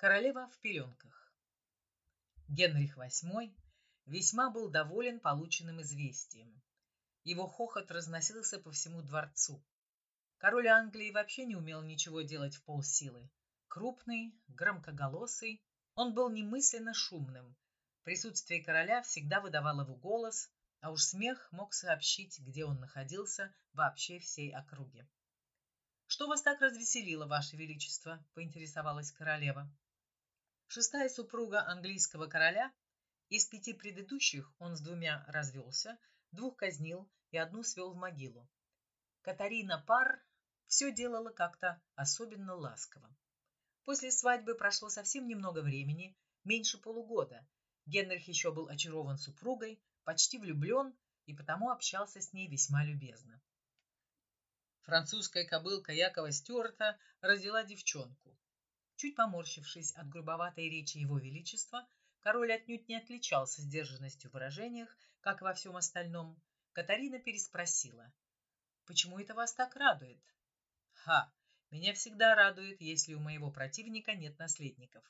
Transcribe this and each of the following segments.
Королева в пеленках. Генрих VIII весьма был доволен полученным известием. Его хохот разносился по всему дворцу. Король Англии вообще не умел ничего делать в полсилы. Крупный, громкоголосый, он был немысленно шумным. Присутствие короля всегда выдавало его голос, а уж смех мог сообщить, где он находился вообще всей округе. «Что вас так развеселило, ваше величество?» – поинтересовалась королева. Шестая супруга английского короля, из пяти предыдущих он с двумя развелся, двух казнил и одну свел в могилу. Катарина Пар все делала как-то особенно ласково. После свадьбы прошло совсем немного времени, меньше полугода. Генрих еще был очарован супругой, почти влюблен и потому общался с ней весьма любезно. Французская кобылка Якова Стюарта родила девчонку. Чуть поморщившись от грубоватой речи его величества, король отнюдь не отличался сдержанностью в выражениях, как во всем остальном. Катарина переспросила. «Почему это вас так радует?» «Ха! Меня всегда радует, если у моего противника нет наследников».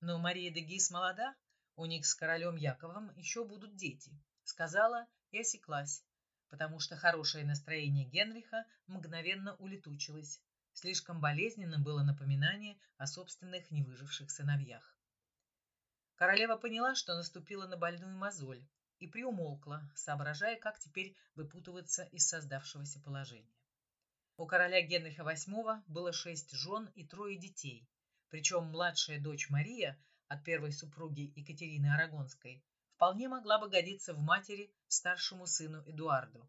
«Но Мария де Гис молода, у них с королем Яковом еще будут дети», сказала и осеклась, потому что хорошее настроение Генриха мгновенно улетучилось. Слишком болезненным было напоминание о собственных невыживших сыновьях. Королева поняла, что наступила на больную мозоль, и приумолкла, соображая, как теперь выпутываться из создавшегося положения. У короля Генриха VIII было шесть жен и трое детей, причем младшая дочь Мария от первой супруги Екатерины Арагонской вполне могла бы годиться в матери старшему сыну Эдуарду.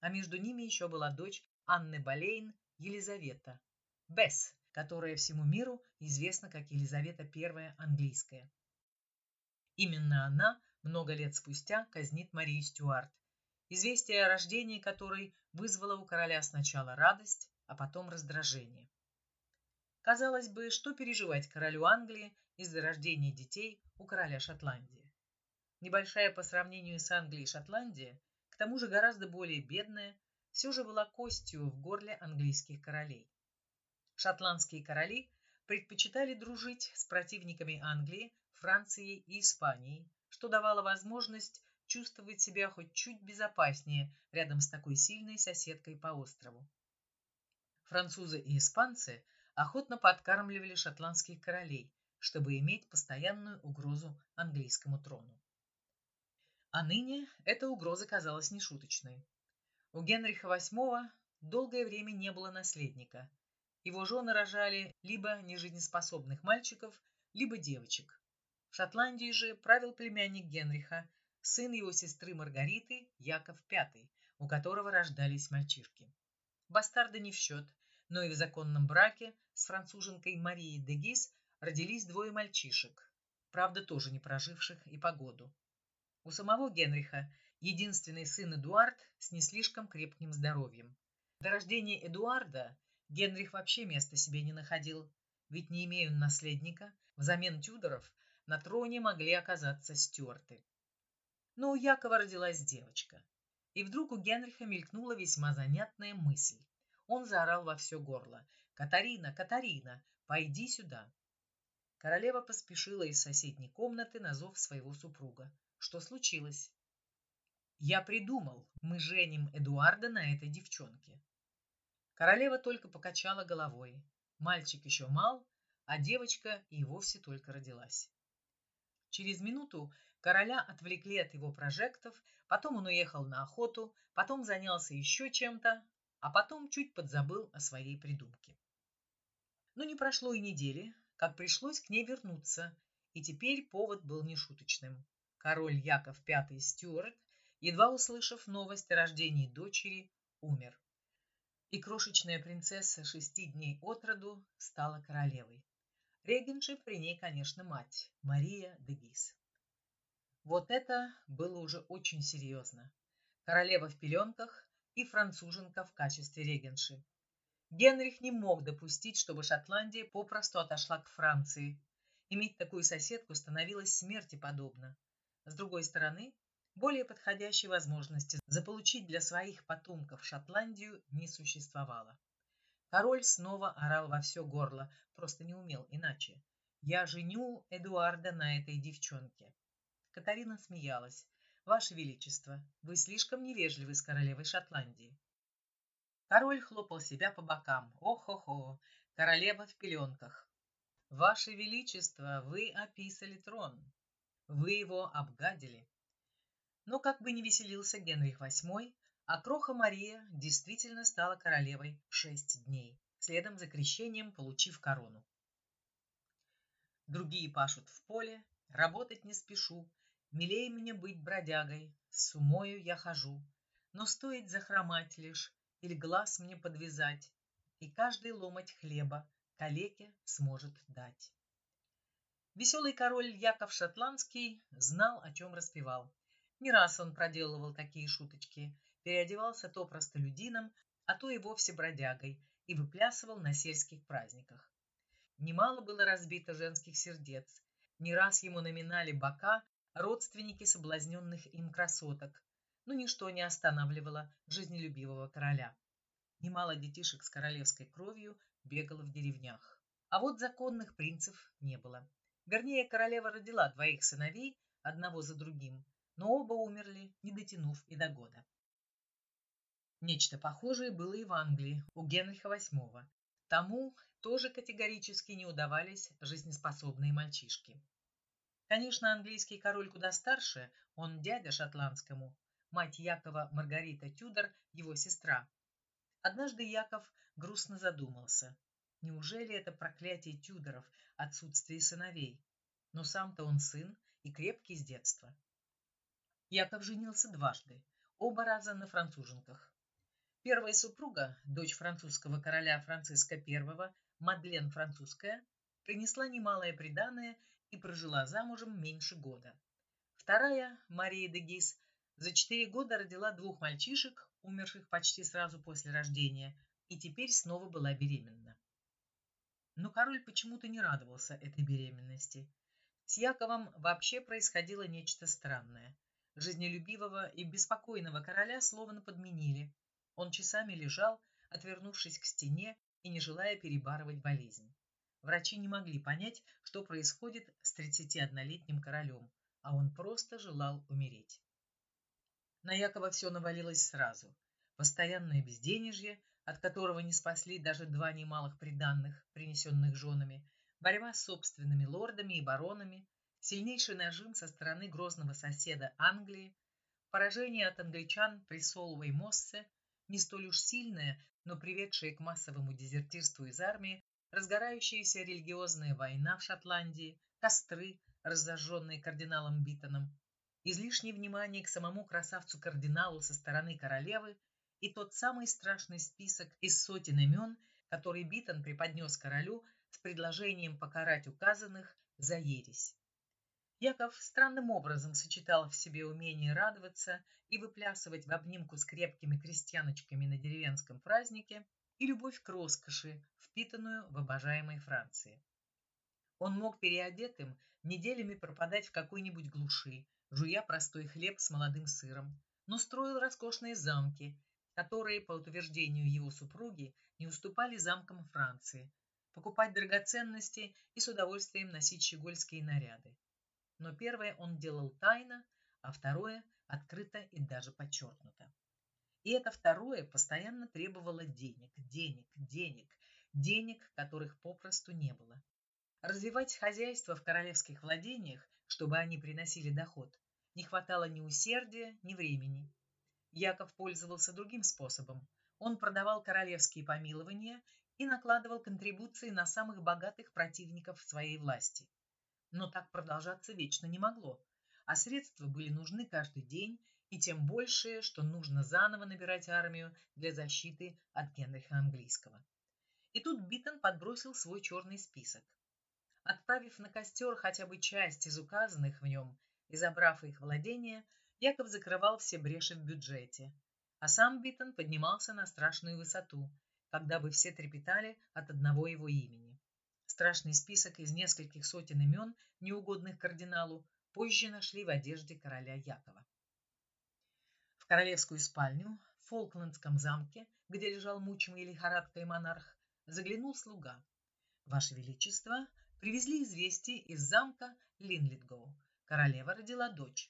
А между ними еще была дочь Анны Болейн Елизавета, Бесс, которая всему миру известна как Елизавета I английская. Именно она много лет спустя казнит Марию Стюарт, известие о рождении которой вызвало у короля сначала радость, а потом раздражение. Казалось бы, что переживать королю Англии из-за рождения детей у короля Шотландии. Небольшая по сравнению с Англией Шотландия, к тому же гораздо более бедная, все же была костью в горле английских королей. Шотландские короли предпочитали дружить с противниками Англии, Францией и Испанией, что давало возможность чувствовать себя хоть чуть безопаснее рядом с такой сильной соседкой по острову. Французы и испанцы охотно подкармливали шотландских королей, чтобы иметь постоянную угрозу английскому трону. А ныне эта угроза казалась нешуточной. У Генриха VIII долгое время не было наследника. Его жены рожали либо нежизнеспособных мальчиков, либо девочек. В Шотландии же правил племянник Генриха, сын его сестры Маргариты, Яков V, у которого рождались мальчишки. Бастарды не в счет, но и в законном браке с француженкой Марией де Гис родились двое мальчишек, правда тоже не проживших и погоду. У самого Генриха единственный сын Эдуард с не слишком крепким здоровьем. До рождения Эдуарда Генрих вообще места себе не находил, ведь не имея наследника, взамен Тюдоров на троне могли оказаться Стюарты. Но у Якова родилась девочка. И вдруг у Генриха мелькнула весьма занятная мысль. Он заорал во все горло. «Катарина, Катарина, пойди сюда!» Королева поспешила из соседней комнаты на зов своего супруга. Что случилось? Я придумал, мы женим Эдуарда на этой девчонке. Королева только покачала головой. Мальчик еще мал, а девочка и вовсе только родилась. Через минуту короля отвлекли от его прожектов, потом он уехал на охоту, потом занялся еще чем-то, а потом чуть подзабыл о своей придумке. Но не прошло и недели, как пришлось к ней вернуться, и теперь повод был нешуточным. Король Яков V Стюарт, едва услышав новость о рождении дочери, умер. И крошечная принцесса шести дней от роду стала королевой. Регенши при ней, конечно, мать, Мария де Гис. Вот это было уже очень серьезно. Королева в пеленках и француженка в качестве регенши. Генрих не мог допустить, чтобы Шотландия попросту отошла к Франции. Иметь такую соседку становилось смерти подобно. С другой стороны, более подходящей возможности заполучить для своих потомков Шотландию не существовало. Король снова орал во все горло, просто не умел иначе. Я женю Эдуарда на этой девчонке. Катарина смеялась. Ваше Величество, вы слишком невежливы с королевой Шотландии. Король хлопал себя по бокам. Ох-хо-хо, королева в пеленках. Ваше Величество, вы описали трон. Вы его обгадили. Но как бы ни веселился Генрих VIII, а кроха Мария действительно стала королевой шесть дней, следом за крещением получив корону. Другие пашут в поле, работать не спешу, милей мне быть бродягой, с умою я хожу, но стоит захромать лишь или глаз мне подвязать, и каждый ломать хлеба калеке сможет дать. Веселый король Яков Шотландский знал, о чем распевал. Не раз он проделывал такие шуточки, переодевался то простолюдином, а то и вовсе бродягой, и выплясывал на сельских праздниках. Немало было разбито женских сердец, не раз ему наминали бока родственники соблазненных им красоток, но ничто не останавливало жизнелюбивого короля. Немало детишек с королевской кровью бегало в деревнях. А вот законных принцев не было. Вернее, королева родила двоих сыновей, одного за другим, но оба умерли, не дотянув и до года. Нечто похожее было и в Англии у Генриха VIII. Тому тоже категорически не удавались жизнеспособные мальчишки. Конечно, английский король куда старше, он дядя шотландскому, мать Якова Маргарита Тюдор, его сестра. Однажды Яков грустно задумался. Неужели это проклятие Тюдоров, отсутствие сыновей? Но сам-то он сын и крепкий с детства. Яков женился дважды, оба раза на француженках. Первая супруга, дочь французского короля Франциска I, Мадлен Французская, принесла немалое приданое и прожила замужем меньше года. Вторая, Мария де Гис, за четыре года родила двух мальчишек, умерших почти сразу после рождения, и теперь снова была беременна. Но король почему-то не радовался этой беременности. С Яковом вообще происходило нечто странное – Жизнелюбивого и беспокойного короля словно подменили. Он часами лежал, отвернувшись к стене и не желая перебарывать болезнь. Врачи не могли понять, что происходит с 31-летним королем, а он просто желал умереть. На Якова все навалилось сразу. Постоянное безденежье, от которого не спасли даже два немалых приданных, принесенных женами, борьба с собственными лордами и баронами, сильнейший нажим со стороны грозного соседа Англии, поражение от англичан при Соловой Моссе, не столь уж сильное, но приведшее к массовому дезертирству из армии, разгорающаяся религиозная война в Шотландии, костры, разожженные кардиналом Биттоном, излишнее внимание к самому красавцу-кардиналу со стороны королевы и тот самый страшный список из сотен имен, который Биттон преподнес королю с предложением покарать указанных за ересь. Яков странным образом сочетал в себе умение радоваться и выплясывать в обнимку с крепкими крестьяночками на деревенском празднике и любовь к роскоши, впитанную в обожаемой Франции. Он мог переодетым неделями пропадать в какой-нибудь глуши, жуя простой хлеб с молодым сыром, но строил роскошные замки, которые, по утверждению его супруги, не уступали замкам Франции, покупать драгоценности и с удовольствием носить щегольские наряды но первое он делал тайно, а второе открыто и даже подчеркнуто. И это второе постоянно требовало денег, денег, денег, денег, которых попросту не было. Развивать хозяйство в королевских владениях, чтобы они приносили доход, не хватало ни усердия, ни времени. Яков пользовался другим способом. Он продавал королевские помилования и накладывал контрибуции на самых богатых противников своей власти. Но так продолжаться вечно не могло, а средства были нужны каждый день, и тем больше, что нужно заново набирать армию для защиты от Генриха Английского. И тут Биттон подбросил свой черный список. Отправив на костер хотя бы часть из указанных в нем и забрав их владения, Яков закрывал все бреши в бюджете, а сам Биттон поднимался на страшную высоту, когда бы все трепетали от одного его имени. Страшный список из нескольких сотен имен, неугодных кардиналу, позже нашли в одежде короля Якова. В королевскую спальню в Фолклендском замке, где лежал мучимый лихорадкой монарх, заглянул слуга. «Ваше Величество, привезли известие из замка Линлитгоу. Королева родила дочь.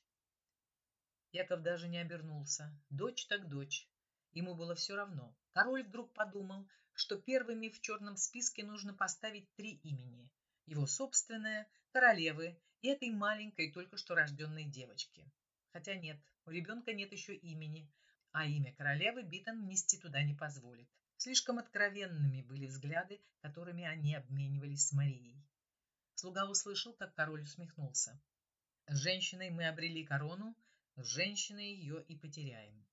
Яков даже не обернулся. Дочь так дочь. Ему было все равно. Король вдруг подумал, что первыми в черном списке нужно поставить три имени. Его собственное, королевы и этой маленькой, только что рожденной девочки. Хотя нет, у ребенка нет еще имени, а имя королевы Битон внести туда не позволит. Слишком откровенными были взгляды, которыми они обменивались с Марией. Слуга услышал, как король усмехнулся. С женщиной мы обрели корону, с женщиной ее и потеряем.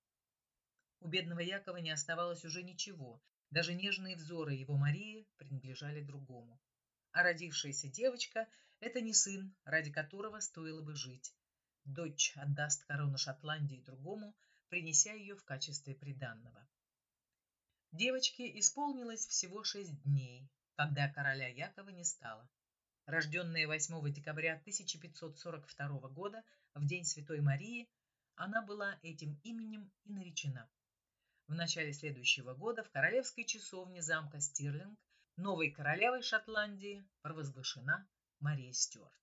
У бедного Якова не оставалось уже ничего, даже нежные взоры его Марии принадлежали другому. А родившаяся девочка – это не сын, ради которого стоило бы жить. Дочь отдаст корону Шотландии другому, принеся ее в качестве приданного. Девочке исполнилось всего шесть дней, когда короля Якова не стало. Рожденная 8 декабря 1542 года, в день Святой Марии, она была этим именем и наречена. В начале следующего года в королевской часовне замка Стирлинг новой королевой Шотландии провозглашена Мария Стюарт.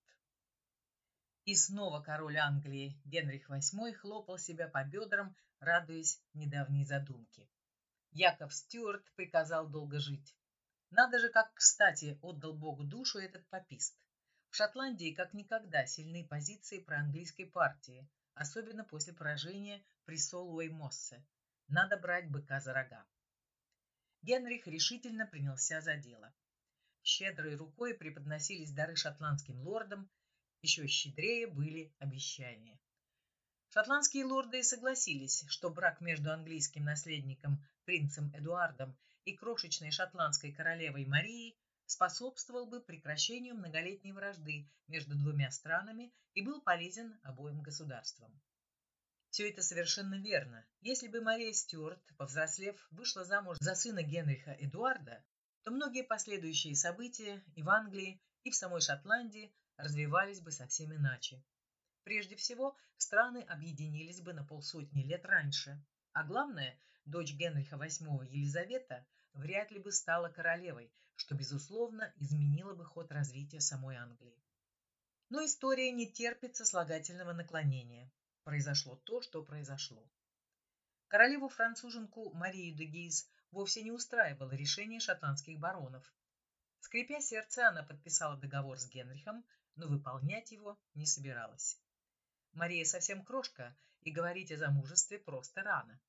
И снова король Англии Генрих VIII хлопал себя по бедрам, радуясь недавней задумке. Яков Стюарт приказал долго жить. Надо же, как кстати отдал Богу душу этот попист. В Шотландии как никогда сильны позиции проанглийской партии, особенно после поражения при Солуэй-Моссе. Надо брать быка за рога. Генрих решительно принялся за дело. Щедрой рукой преподносились дары шотландским лордам, еще щедрее были обещания. Шотландские лорды согласились, что брак между английским наследником принцем Эдуардом и крошечной шотландской королевой Марией способствовал бы прекращению многолетней вражды между двумя странами и был полезен обоим государствам. Все это совершенно верно. Если бы Мария Стюарт, повзрослев, вышла замуж за сына Генриха Эдуарда, то многие последующие события и в Англии, и в самой Шотландии развивались бы совсем иначе. Прежде всего, страны объединились бы на полсотни лет раньше. А главное, дочь Генриха VIII Елизавета вряд ли бы стала королевой, что, безусловно, изменило бы ход развития самой Англии. Но история не терпит сослагательного наклонения. Произошло то, что произошло. Королеву-француженку Марию де Гейз вовсе не устраивало решение шотландских баронов. Скрипя сердце, она подписала договор с Генрихом, но выполнять его не собиралась. Мария совсем крошка, и говорить о замужестве просто рано.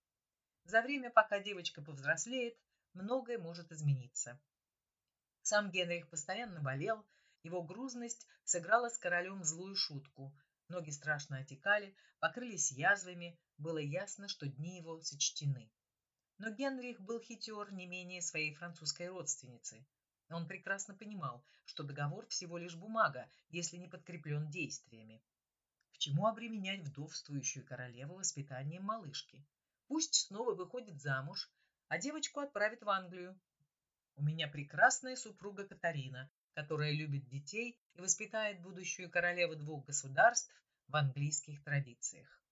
За время, пока девочка повзрослеет, многое может измениться. Сам Генрих постоянно болел, его грузность сыграла с королем злую шутку. Ноги страшно отекали, покрылись язвами, было ясно, что дни его сочтены. Но Генрих был хитер не менее своей французской родственницы. Он прекрасно понимал, что договор всего лишь бумага, если не подкреплен действиями. К чему обременять вдовствующую королеву воспитанием малышки? Пусть снова выходит замуж, а девочку отправят в Англию. У меня прекрасная супруга Катарина, которая любит детей и воспитает будущую королеву двух государств в английских традициях.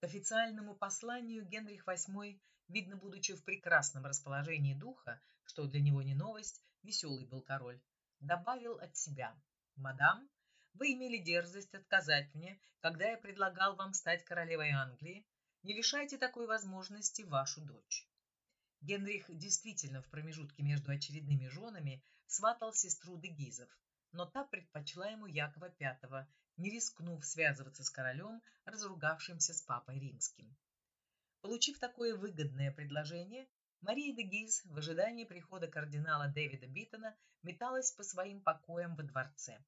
К официальному посланию Генрих VIII, видно, будучи в прекрасном расположении духа, что для него не новость, веселый был король, добавил от себя «Мадам, вы имели дерзость отказать мне, когда я предлагал вам стать королевой Англии. Не лишайте такой возможности вашу дочь. Генрих действительно в промежутке между очередными женами сватал сестру Дегизов, но та предпочла ему Якова V, не рискнув связываться с королем, разругавшимся с папой римским. Получив такое выгодное предложение, Мария де Гиз в ожидании прихода кардинала Дэвида Биттона металась по своим покоям во дворце.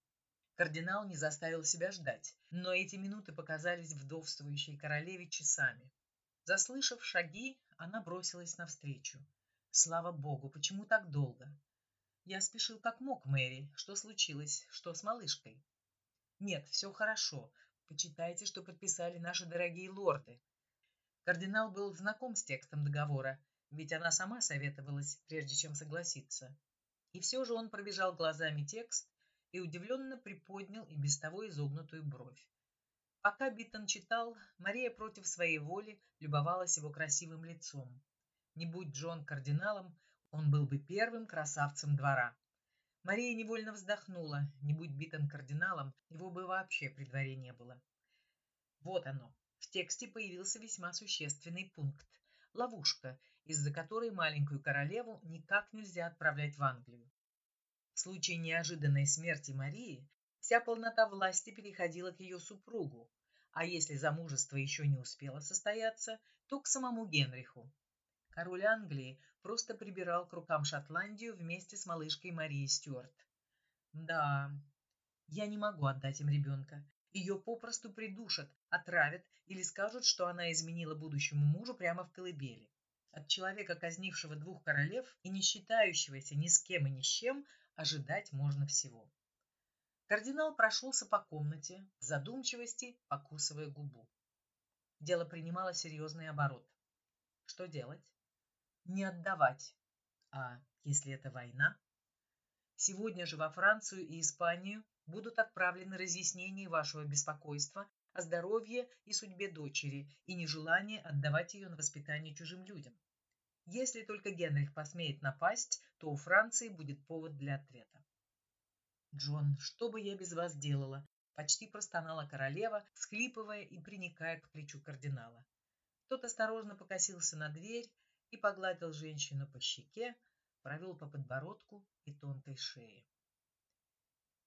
Кардинал не заставил себя ждать, но эти минуты показались вдовствующей королеве часами. Заслышав шаги, она бросилась навстречу. Слава богу, почему так долго? Я спешил как мог, Мэри. Что случилось? Что с малышкой? Нет, все хорошо. Почитайте, что подписали наши дорогие лорды. Кардинал был знаком с текстом договора, ведь она сама советовалась, прежде чем согласиться. И все же он пробежал глазами текст и удивленно приподнял и без того изогнутую бровь. Пока Биттон читал, Мария против своей воли любовалась его красивым лицом. Не будь Джон кардиналом, он был бы первым красавцем двора. Мария невольно вздохнула. Не будь Битон кардиналом, его бы вообще при дворе не было. Вот оно. В тексте появился весьма существенный пункт. Ловушка, из-за которой маленькую королеву никак нельзя отправлять в Англию. В случае неожиданной смерти Марии вся полнота власти переходила к ее супругу, а если замужество еще не успело состояться, то к самому Генриху. Король Англии просто прибирал к рукам Шотландию вместе с малышкой Марией Стюарт. Да, я не могу отдать им ребенка. Ее попросту придушат, отравят или скажут, что она изменила будущему мужу прямо в колыбели. От человека, казнившего двух королев и не считающегося ни с кем и ни с чем, ожидать можно всего. Кардинал прошелся по комнате, в задумчивости, покусывая губу. Дело принимало серьезный оборот. Что делать? Не отдавать. А если это война? Сегодня же во Францию и Испанию будут отправлены разъяснения вашего беспокойства о здоровье и судьбе дочери и нежелание отдавать ее на воспитание чужим людям. Если только Генрих посмеет напасть, то у Франции будет повод для ответа. «Джон, что бы я без вас делала?» Почти простонала королева, всхлипывая и приникая к плечу кардинала. Тот осторожно покосился на дверь и погладил женщину по щеке, провел по подбородку и тонкой шее.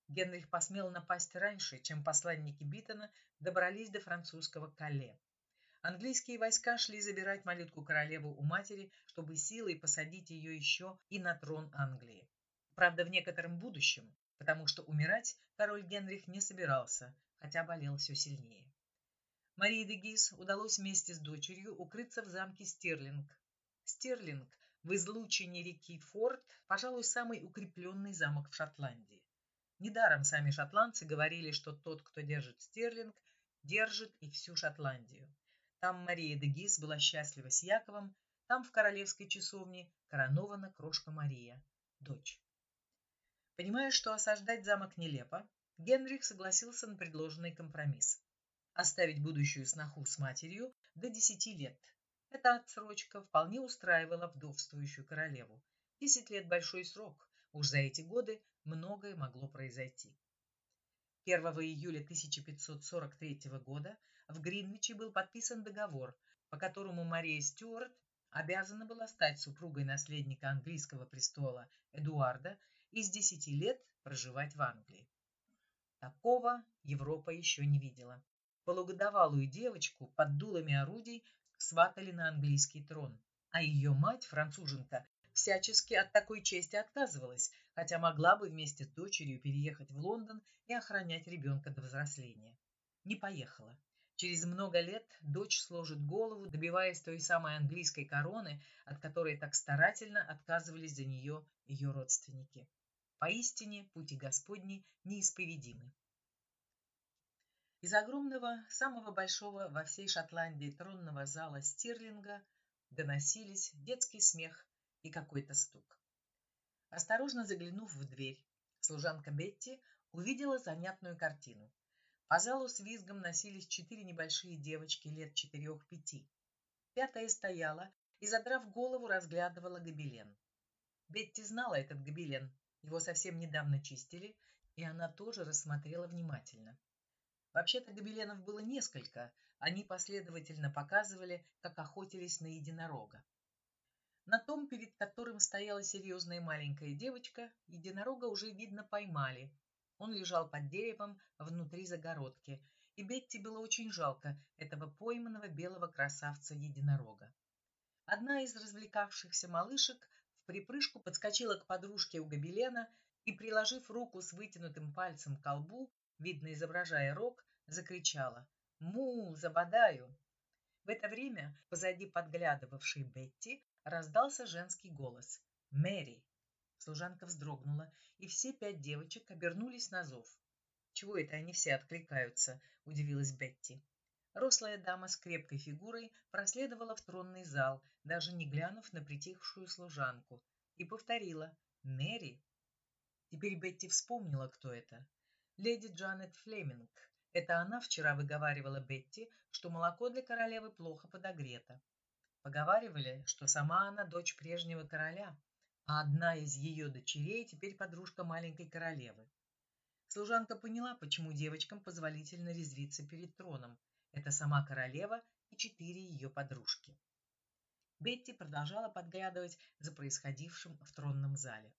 Генрих посмел напасть раньше, чем посланники Биттона добрались до французского Кале. Английские войска шли забирать малютку королеву у матери, чтобы силой посадить ее еще и на трон Англии. Правда, в некотором будущем, потому что умирать король Генрих не собирался, хотя болел все сильнее. Марии де Гис удалось вместе с дочерью укрыться в замке Стерлинг. Стерлинг в излучине реки Форд, пожалуй, самый укрепленный замок в Шотландии. Недаром сами шотландцы говорили, что тот, кто держит Стерлинг, держит и всю Шотландию. Там Мария де Гис была счастлива с Яковом, там в королевской часовне коронована крошка Мария, дочь. Понимая, что осаждать замок нелепо, Генрих согласился на предложенный компромисс. Оставить будущую сноху с матерью до десяти лет. Эта отсрочка вполне устраивала вдовствующую королеву. Десять лет – большой срок. Уж за эти годы многое могло произойти. 1 июля 1543 года в Гринвиче был подписан договор, по которому Мария Стюарт обязана была стать супругой наследника английского престола Эдуарда и с десяти лет проживать в Англии. Такого Европа еще не видела. Полугодовалую девочку под дулами орудий сватали на английский трон, а ее мать, француженка, всячески от такой чести отказывалась, хотя могла бы вместе с дочерью переехать в Лондон и охранять ребенка до взросления. Не поехала. Через много лет дочь сложит голову, добиваясь той самой английской короны, от которой так старательно отказывались за нее ее родственники. Поистине пути Господни неисповедимы. Из огромного, самого большого во всей Шотландии тронного зала Стирлинга доносились детский смех и какой-то стук. Осторожно заглянув в дверь, служанка Бетти увидела занятную картину. По залу с визгом носились четыре небольшие девочки лет четырех-пяти. Пятая стояла и, задрав голову, разглядывала гобелен. Бетти знала этот гобелен, его совсем недавно чистили, и она тоже рассмотрела внимательно. Вообще-то гобеленов было несколько, они последовательно показывали, как охотились на единорога. На том, перед которым стояла серьезная маленькая девочка, единорога уже, видно, поймали. Он лежал под деревом внутри загородки, и Бетти было очень жалко этого пойманного белого красавца-единорога. Одна из развлекавшихся малышек в припрыжку подскочила к подружке у гобелена и, приложив руку с вытянутым пальцем к колбу, видно изображая рог, закричала «Му, забодаю!». В это время позади подглядывавшей Бетти раздался женский голос «Мэри!». Служанка вздрогнула, и все пять девочек обернулись на зов. «Чего это они все откликаются?» – удивилась Бетти. Рослая дама с крепкой фигурой проследовала в тронный зал, даже не глянув на притихшую служанку, и повторила «Мэри». Теперь Бетти вспомнила, кто это. Леди Джанет Флеминг. Это она вчера выговаривала Бетти, что молоко для королевы плохо подогрето. Поговаривали, что сама она дочь прежнего короля. а одна из ее дочерей теперь подружка маленькой королевы. Служанка поняла, почему девочкам позволительно резвиться перед троном. Это сама королева и четыре ее подружки. Бетти продолжала подглядывать за происходившим в тронном зале.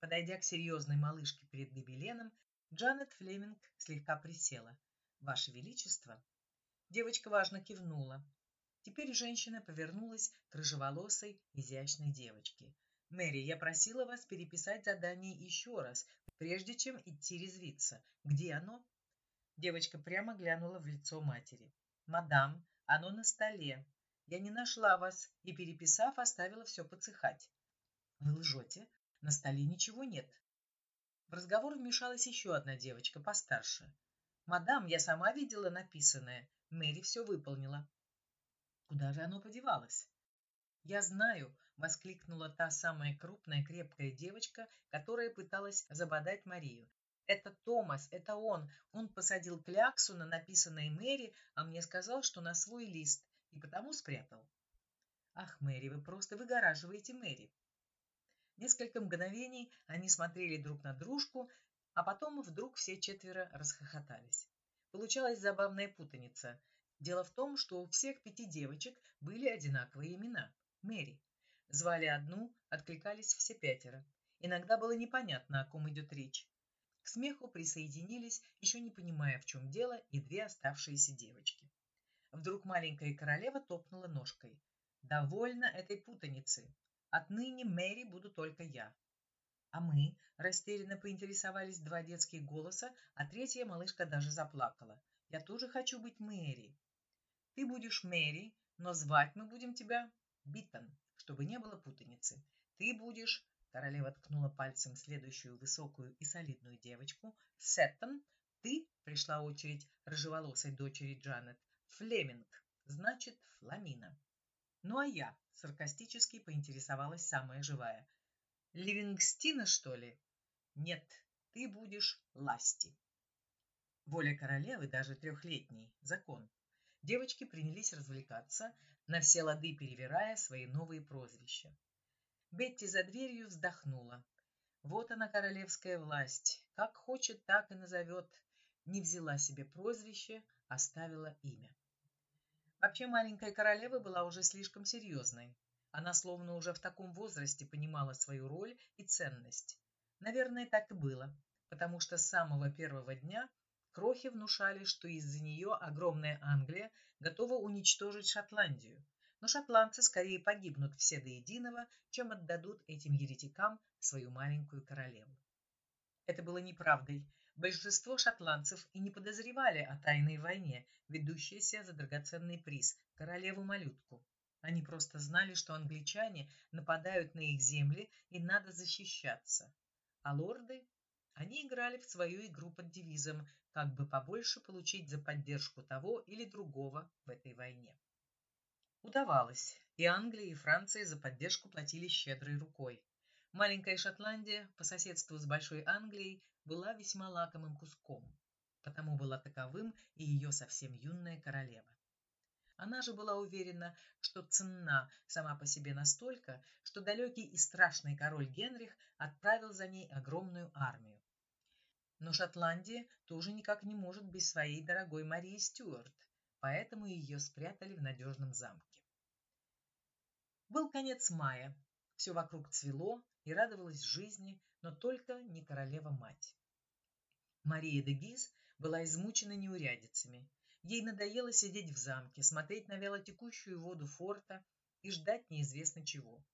Подойдя к серьезной малышке перед гобеленом, Джанет Флеминг слегка присела. «Ваше Величество!» Девочка важно кивнула. Теперь женщина повернулась к рыжеволосой, изящной девочке. «Мэри, я просила вас переписать задание еще раз, прежде чем идти резвиться. Где оно?» Девочка прямо глянула в лицо матери. «Мадам, оно на столе. Я не нашла вас и, переписав, оставила все подсыхать». «Вы лжете? На столе ничего нет». В разговор вмешалась еще одна девочка, постарше. «Мадам, я сама видела написанное. Мэри все выполнила». «Куда же оно подевалось?» «Я знаю», — воскликнула та самая крупная крепкая девочка, которая пыталась забодать Марию. «Это Томас, это он. Он посадил кляксу на написанной Мэри, а мне сказал, что на свой лист, и потому спрятал». «Ах, Мэри, вы просто выгораживаете Мэри». Несколько мгновений они смотрели друг на дружку, а потом вдруг все четверо расхохотались. Получалась забавная путаница. Дело в том, что у всех пяти девочек были одинаковые имена. Мэри. Звали одну, откликались все пятеро. Иногда было непонятно, о ком идет речь. К смеху присоединились, еще не понимая, в чем дело, и две оставшиеся девочки. Вдруг маленькая королева топнула ножкой. «Довольно этой путаницы. Отныне Мэри буду только я». А мы? растерянно поинтересовались два детских голоса, а третья малышка даже заплакала. «Я тоже хочу быть Мэри». «Ты будешь Мэри, но звать мы будем тебя Биттон, чтобы не было путаницы. Ты будешь, королева ткнула пальцем следующую высокую и солидную девочку, Сеттон, ты, пришла очередь рыжеволосой дочери Джанет, Флеминг, значит, Фламина. Ну а я, саркастически поинтересовалась самая живая. Ливингстина, что ли? Нет, ты будешь Ласти. Воля королевы, даже трехлетней, закон. Девочки принялись развлекаться, на все лады перевирая свои новые прозвища. Бетти за дверью вздохнула. Вот она, королевская власть. Как хочет, так и назовет. Не взяла себе прозвище, оставила имя. Вообще маленькая королева была уже слишком серьезной. Она словно уже в таком возрасте понимала свою роль и ценность. Наверное, так и было, потому что с самого первого дня Крохи внушали, что из-за нее огромная Англия готова уничтожить Шотландию, но шотландцы скорее погибнут все до единого, чем отдадут этим еретикам свою маленькую королеву. Это было неправдой. Большинство шотландцев и не подозревали о тайной войне, ведущейся за драгоценный приз – королеву-малютку. Они просто знали, что англичане нападают на их земли и надо защищаться. А лорды они играли в свою игру под девизом «как бы побольше получить за поддержку того или другого в этой войне». Удавалось. И Англия, и Франция за поддержку платили щедрой рукой. Маленькая Шотландия по соседству с Большой Англией была весьма лакомым куском. Потому была таковым и ее совсем юная королева. Она же была уверена, что ценна сама по себе настолько, что далекий и страшный король Генрих отправил за ней огромную армию. Но Шотландия тоже никак не может без своей дорогой Марии Стюарт, поэтому ее спрятали в надежном замке. Был конец мая, все вокруг цвело и радовалось жизни, но только не королева-мать. Мария де Гиз была измучена неурядицами. Ей надоело сидеть в замке, смотреть на вялотекущую воду форта и ждать неизвестно чего.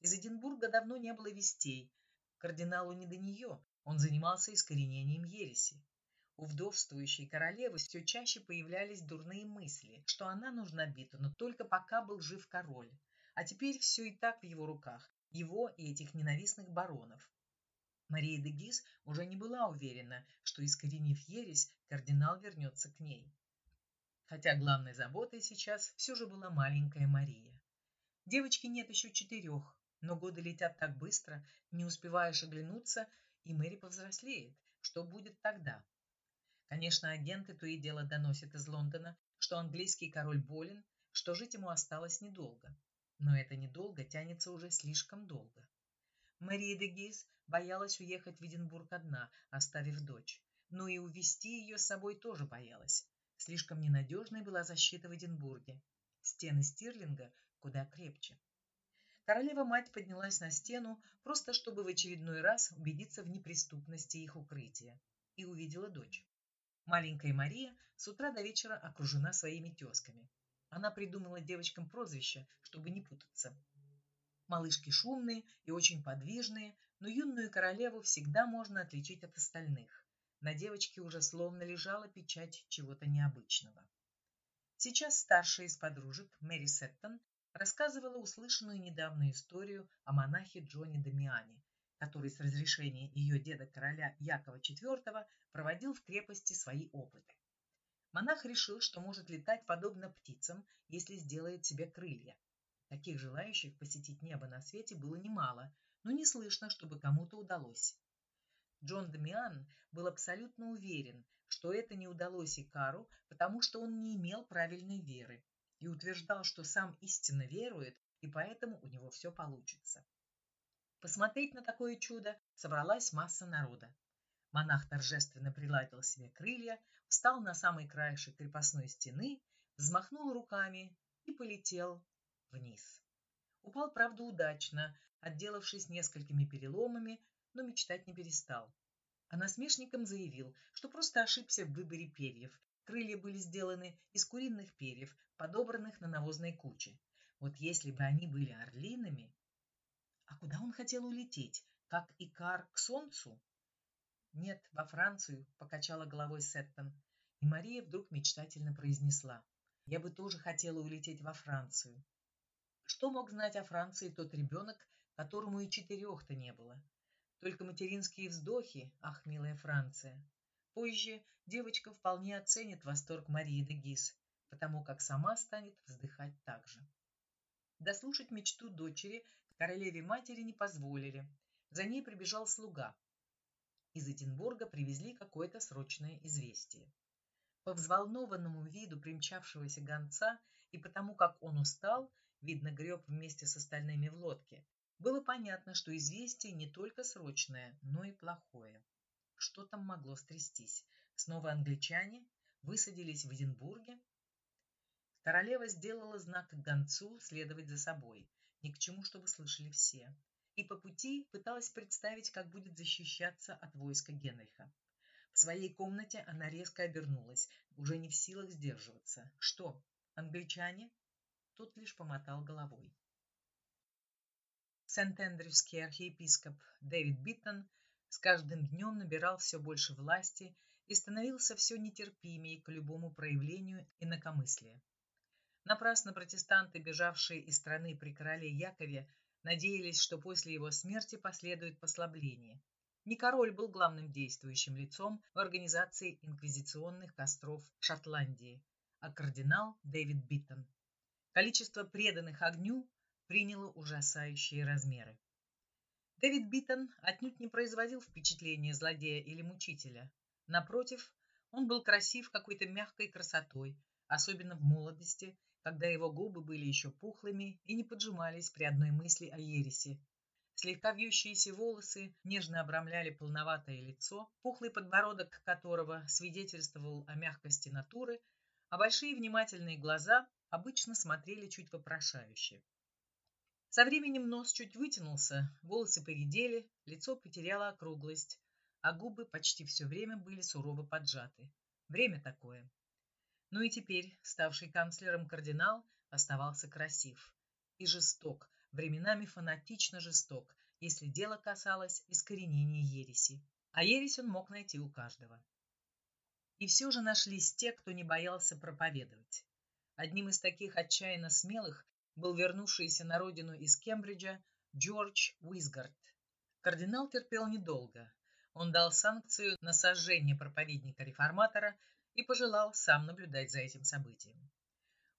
Из Эдинбурга давно не было вестей. Кардиналу не до нее, он занимался искоренением ереси. У вдовствующей королевы все чаще появлялись дурные мысли, что она нужна Битону только пока был жив король, а теперь все и так в его руках, его и этих ненавистных баронов. Мария де Гиз уже не была уверена, что, искоренив ересь, кардинал вернется к ней. Хотя главной заботой сейчас все же была маленькая Мария. Девочки нет еще четырех, но годы летят так быстро, не успеваешь оглянуться, и Мэри повзрослеет. Что будет тогда? Конечно, агенты то и дело доносят из Лондона, что английский король болен, что жить ему осталось недолго. Но это недолго тянется уже слишком долго. Мария де Гиз боялась уехать в Эдинбург одна, оставив дочь. Но и увести ее с собой тоже боялась. Слишком ненадежной была защита в Эдинбурге. Стены Стирлинга куда крепче. Королева-мать поднялась на стену, просто чтобы в очередной раз убедиться в неприступности их укрытия, и увидела дочь. Маленькая Мария с утра до вечера окружена своими тесками. Она придумала девочкам прозвище, чтобы не путаться. Малышки шумные и очень подвижные, но юную королеву всегда можно отличить от остальных. На девочке уже словно лежала печать чего-то необычного. Сейчас старшая из подружек, Мэри Сеттон, рассказывала услышанную недавно историю о монахе Джоне Дамиане, который с разрешения ее деда-короля Якова IV проводил в крепости свои опыты. Монах решил, что может летать подобно птицам, если сделает себе крылья, Таких желающих посетить небо на свете было немало, но не слышно, чтобы кому-то удалось. Джон Дамиан был абсолютно уверен, что это не удалось Икару, потому что он не имел правильной веры и утверждал, что сам истинно верует, и поэтому у него все получится. Посмотреть на такое чудо собралась масса народа. Монах торжественно приладил себе крылья, встал на самый краешек крепостной стены, взмахнул руками и полетел вниз. Упал, правда, удачно, отделавшись несколькими переломами, но мечтать не перестал. А насмешником заявил, что просто ошибся в выборе перьев. Крылья были сделаны из куриных перьев, подобранных на навозной куче. Вот если бы они были орлиными... А куда он хотел улететь? Как Икар к солнцу? Нет, во Францию, покачала головой Сеттон. И Мария вдруг мечтательно произнесла. Я бы тоже хотела улететь во Францию. Что мог знать о Франции тот ребенок, которому и четырех-то не было? Только материнские вздохи, ах, милая Франция. Позже девочка вполне оценит восторг Марии де Гис, потому как сама станет вздыхать так же. Дослушать мечту дочери королеве-матери не позволили. За ней прибежал слуга. Из Эдинбурга привезли какое-то срочное известие. По взволнованному виду примчавшегося гонца и потому, как он устал, видно, греб вместе с остальными в лодке, было понятно, что известие не только срочное, но и плохое. Что там могло стрястись? Снова англичане высадились в Эдинбурге? Королева сделала знак гонцу следовать за собой, ни к чему, чтобы слышали все, и по пути пыталась представить, как будет защищаться от войска Генриха. В своей комнате она резко обернулась, уже не в силах сдерживаться. Что, англичане? Тот лишь помотал головой. Сент-Эндрюский архиепископ Дэвид Биттон с каждым днем набирал все больше власти и становился все нетерпимее к любому проявлению инакомыслия. Напрасно протестанты, бежавшие из страны при короле Якове, надеялись, что после его смерти последует послабление. Не король был главным действующим лицом в организации инквизиционных костров Шотландии, а кардинал Дэвид Биттон. Количество преданных огню приняло ужасающие размеры. Дэвид Биттон отнюдь не производил впечатления злодея или мучителя. Напротив, он был красив какой-то мягкой красотой, особенно в молодости, когда его губы были еще пухлыми и не поджимались при одной мысли о ереси. Слегка вьющиеся волосы нежно обрамляли полноватое лицо, пухлый подбородок которого свидетельствовал о мягкости натуры, а большие внимательные глаза обычно смотрели чуть вопрошающе. Со временем нос чуть вытянулся, волосы поредели, лицо потеряло округлость, а губы почти все время были сурово поджаты. Время такое. Ну и теперь ставший канцлером кардинал оставался красив и жесток, временами фанатично жесток, если дело касалось искоренения ереси. А ересь он мог найти у каждого. И все же нашлись те, кто не боялся проповедовать. Одним из таких отчаянно смелых был вернувшийся на родину из Кембриджа Джордж Уизгард. Кардинал терпел недолго. Он дал санкцию на сожжение проповедника-реформатора и пожелал сам наблюдать за этим событием.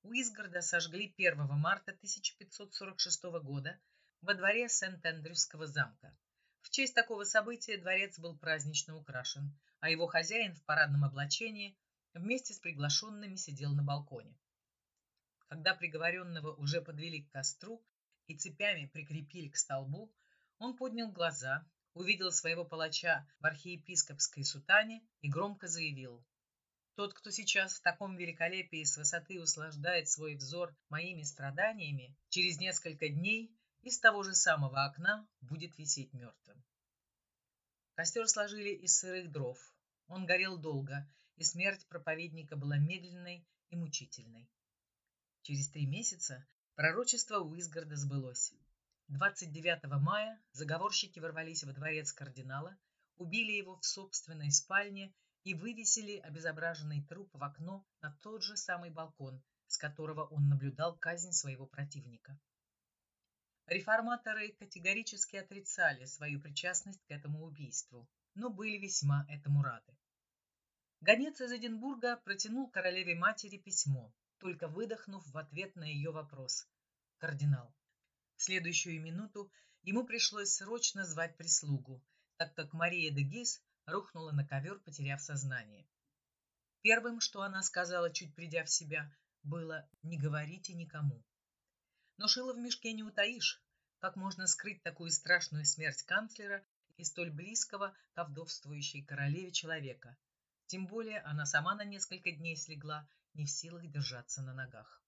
Уизгарда сожгли 1 марта 1546 года во дворе Сент-Эндрюсского замка. В честь такого события дворец был празднично украшен, а его хозяин в парадном облачении вместе с приглашенными сидел на балконе. Когда приговоренного уже подвели к костру и цепями прикрепили к столбу, Он поднял глаза, увидел своего палача в архиепископской сутане и громко заявил. Тот, кто сейчас в таком великолепии с высоты услаждает свой взор моими страданиями, через несколько дней из того же самого окна будет висеть мертвым. Костер сложили из сырых дров. Он горел долго, и смерть проповедника была медленной и мучительной. Через три месяца пророчество Уизгарда сбылось. 29 мая заговорщики ворвались во дворец кардинала, убили его в собственной спальне и вывесили обезображенный труп в окно на тот же самый балкон, с которого он наблюдал казнь своего противника. Реформаторы категорически отрицали свою причастность к этому убийству, но были весьма этому рады. Гонец из Эдинбурга протянул королеве-матери письмо, только выдохнув в ответ на ее вопрос. «Кардинал, в следующую минуту ему пришлось срочно звать прислугу, так как Мария де Гис рухнула на ковер, потеряв сознание. Первым, что она сказала, чуть придя в себя, было «не говорите никому». Но шило в мешке не утаишь. Как можно скрыть такую страшную смерть канцлера и столь близкого к вдовствующей королеве человека? Тем более она сама на несколько дней слегла, не в силах держаться на ногах.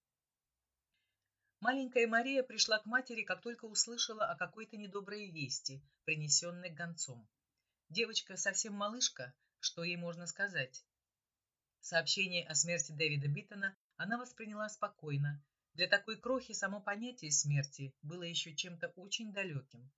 Маленькая Мария пришла к матери, как только услышала о какой-то недоброй вести, принесенной гонцом. Девочка совсем малышка, что ей можно сказать? Сообщение о смерти Дэвида Биттона она восприняла спокойно. Для такой крохи само понятие смерти было еще чем-то очень далеким.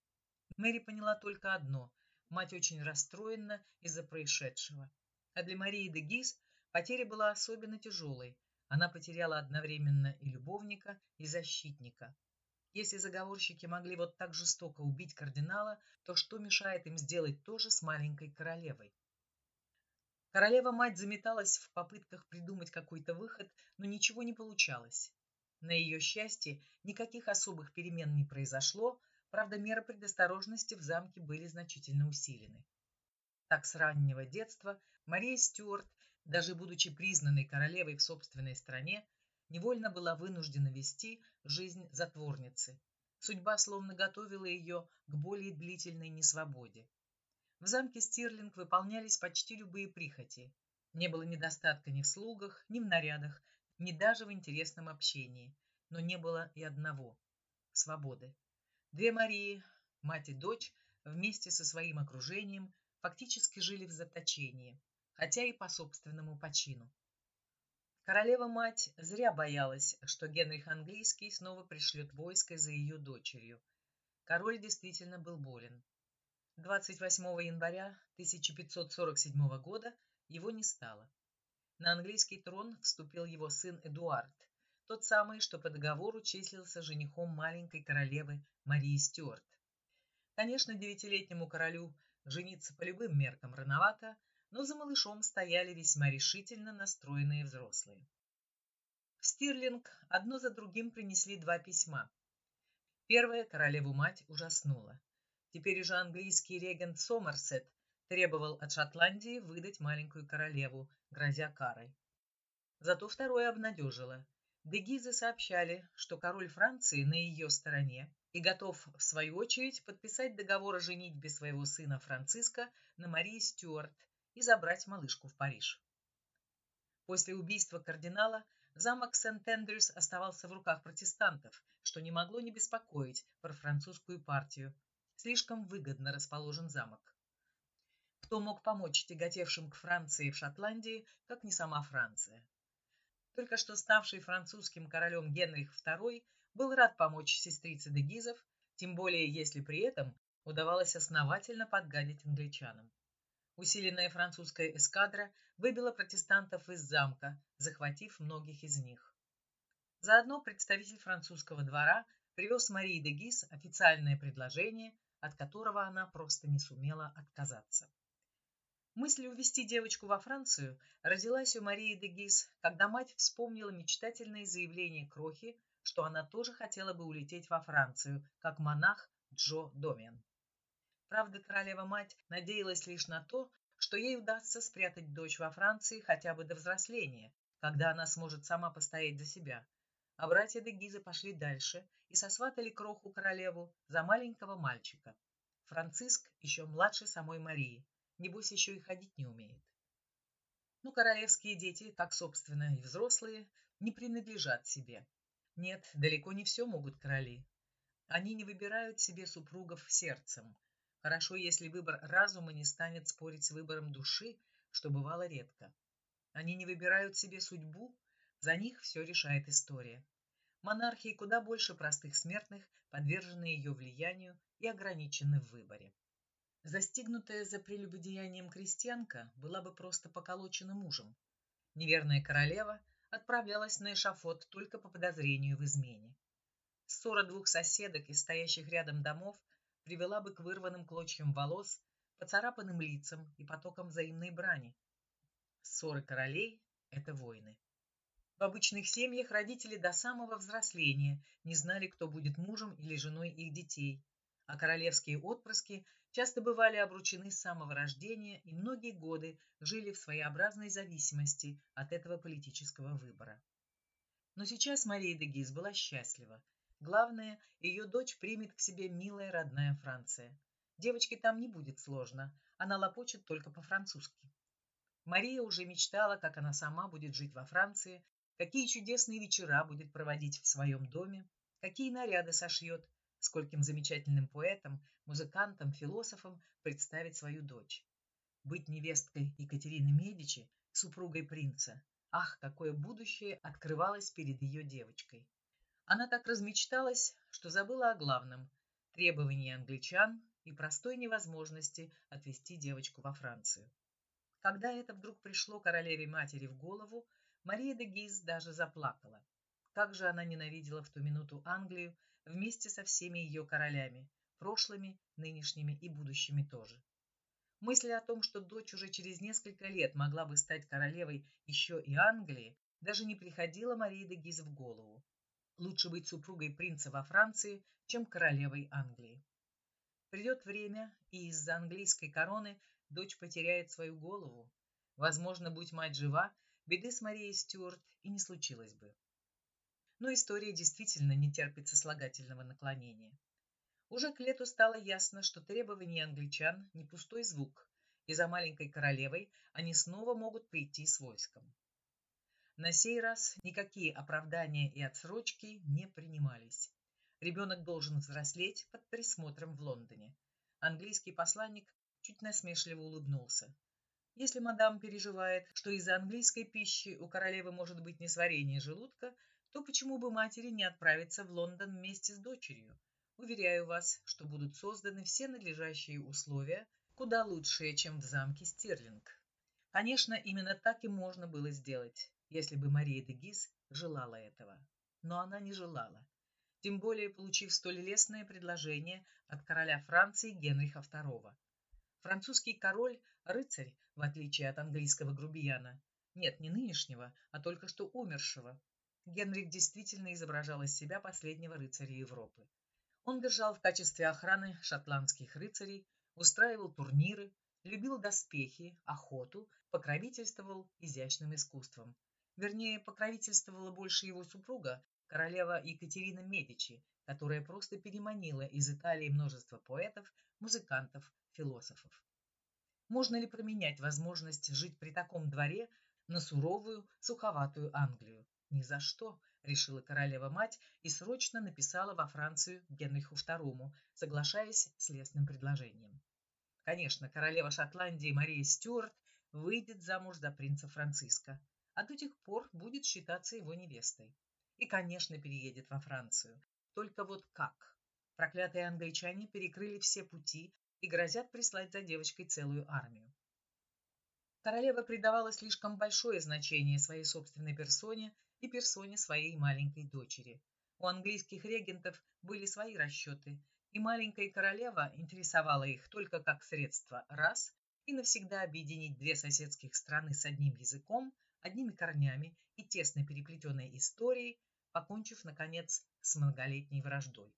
Мэри поняла только одно – мать очень расстроена из-за происшедшего. А для Марии де Гис потеря была особенно тяжелой, она потеряла одновременно и любовника, и защитника. Если заговорщики могли вот так жестоко убить кардинала, то что мешает им сделать то же с маленькой королевой? Королева-мать заметалась в попытках придумать какой-то выход, но ничего не получалось. На ее счастье никаких особых перемен не произошло, правда меры предосторожности в замке были значительно усилены. Так с раннего детства Мария Стюарт даже будучи признанной королевой в собственной стране, невольно была вынуждена вести жизнь затворницы. Судьба словно готовила ее к более длительной несвободе. В замке Стирлинг выполнялись почти любые прихоти. Не было недостатка ни в слугах, ни в нарядах, ни даже в интересном общении. Но не было и одного – свободы. Две Марии, мать и дочь, вместе со своим окружением фактически жили в заточении – хотя и по собственному почину. Королева-мать зря боялась, что Генрих Английский снова пришлет войско за ее дочерью. Король действительно был болен. 28 января 1547 года его не стало. На английский трон вступил его сын Эдуард, тот самый, что по договору числился женихом маленькой королевы Марии Стюарт. Конечно, девятилетнему королю жениться по любым меркам рановато, но за малышом стояли весьма решительно настроенные взрослые. В Стирлинг одно за другим принесли два письма. Первое королеву-мать ужаснуло. Теперь уже английский регент Сомерсет требовал от Шотландии выдать маленькую королеву, грозя карой. Зато второе обнадежило. Дегизы сообщали, что король Франции на ее стороне и готов, в свою очередь, подписать договор о женитьбе своего сына Франциска на Марии Стюарт и забрать малышку в Париж. После убийства кардинала замок Сент-Эндрюс оставался в руках протестантов, что не могло не беспокоить про французскую партию. Слишком выгодно расположен замок. Кто мог помочь тяготевшим к Франции в Шотландии, как не сама Франция? Только что ставший французским королем Генрих II был рад помочь сестрице де Гизов, тем более если при этом удавалось основательно подгадить англичанам. Усиленная французская эскадра выбила протестантов из замка, захватив многих из них. Заодно представитель французского двора привез Марии де Гис официальное предложение, от которого она просто не сумела отказаться. Мысль увезти девочку во Францию родилась у Марии де Гис, когда мать вспомнила мечтательное заявление Крохи, что она тоже хотела бы улететь во Францию, как монах Джо Домен. Правда, королева-мать надеялась лишь на то, что ей удастся спрятать дочь во Франции хотя бы до взросления, когда она сможет сама постоять за себя. А братья де Гизы пошли дальше и сосватали кроху королеву за маленького мальчика. Франциск еще младше самой Марии, небось еще и ходить не умеет. Но королевские дети, как собственно и взрослые, не принадлежат себе. Нет, далеко не все могут короли. Они не выбирают себе супругов сердцем. Хорошо, если выбор разума не станет спорить с выбором души, что бывало редко. Они не выбирают себе судьбу, за них все решает история. Монархии куда больше простых смертных, подвержены ее влиянию и ограничены в выборе. Застигнутая за прелюбодеянием крестьянка была бы просто поколочена мужем. Неверная королева отправлялась на эшафот только по подозрению в измене. Ссора двух соседок из стоящих рядом домов привела бы к вырванным клочьям волос, поцарапанным лицам и потокам взаимной брани. Ссоры королей – это войны. В обычных семьях родители до самого взросления не знали, кто будет мужем или женой их детей, а королевские отпрыски часто бывали обручены с самого рождения и многие годы жили в своеобразной зависимости от этого политического выбора. Но сейчас Мария де Гиз была счастлива. Главное, ее дочь примет к себе милая родная Франция. Девочке там не будет сложно, она лопочет только по-французски. Мария уже мечтала, как она сама будет жить во Франции какие чудесные вечера будет проводить в своем доме, какие наряды сошьет, скольким замечательным поэтам, музыкантам, философам представить свою дочь. Быть невесткой Екатерины Медичи, супругой принца. Ах, какое будущее открывалось перед ее девочкой. Она так размечталась, что забыла о главном – требовании англичан и простой невозможности отвезти девочку во Францию. Когда это вдруг пришло королеве-матери в голову, Мария де Гиз даже заплакала. Как же она ненавидела в ту минуту Англию вместе со всеми ее королями, прошлыми, нынешними и будущими тоже. Мысль о том, что дочь уже через несколько лет могла бы стать королевой еще и Англии, даже не приходила Марии де Гиз в голову. Лучше быть супругой принца во Франции, чем королевой Англии. Придет время, и из-за английской короны дочь потеряет свою голову. Возможно, будь мать жива, беды с Марией Стюарт и не случилось бы. Но история действительно не терпит сослагательного наклонения. Уже к лету стало ясно, что требования англичан не пустой звук, и за маленькой королевой они снова могут прийти с войском. На сей раз никакие оправдания и отсрочки не принимались. Ребенок должен взрослеть под присмотром в Лондоне. Английский посланник чуть насмешливо улыбнулся. Если мадам переживает, что из-за английской пищи у королевы может быть несварение желудка, то почему бы матери не отправиться в Лондон вместе с дочерью? Уверяю вас, что будут созданы все надлежащие условия, куда лучшие, чем в замке Стерлинг. Конечно, именно так и можно было сделать, если бы Мария де Гиз желала этого. Но она не желала. Тем более, получив столь лестное предложение от короля Франции Генриха II. Французский король – рыцарь, в отличие от английского грубияна. Нет, не нынешнего, а только что умершего. Генрих действительно изображал из себя последнего рыцаря Европы. Он держал в качестве охраны шотландских рыцарей, устраивал турниры, любил доспехи, охоту, покровительствовал изящным искусством. Вернее, покровительствовала больше его супруга, королева Екатерина Медичи, которая просто переманила из Италии множество поэтов, музыкантов, философов. Можно ли променять возможность жить при таком дворе на суровую, суховатую Англию? Ни за что, решила королева-мать и срочно написала во Францию Генриху II, соглашаясь с лестным предложением. Конечно, королева Шотландии Мария Стюарт выйдет замуж за принца Франциска, а до тех пор будет считаться его невестой. И, конечно, переедет во Францию. Только вот как? Проклятые англичане перекрыли все пути и грозят прислать за девочкой целую армию. Королева придавала слишком большое значение своей собственной персоне и персоне своей маленькой дочери. У английских регентов были свои расчеты, и маленькая королева интересовала их только как средство раз и навсегда объединить две соседских страны с одним языком, одними корнями и тесно переплетенной историей, покончив, наконец, с многолетней враждой.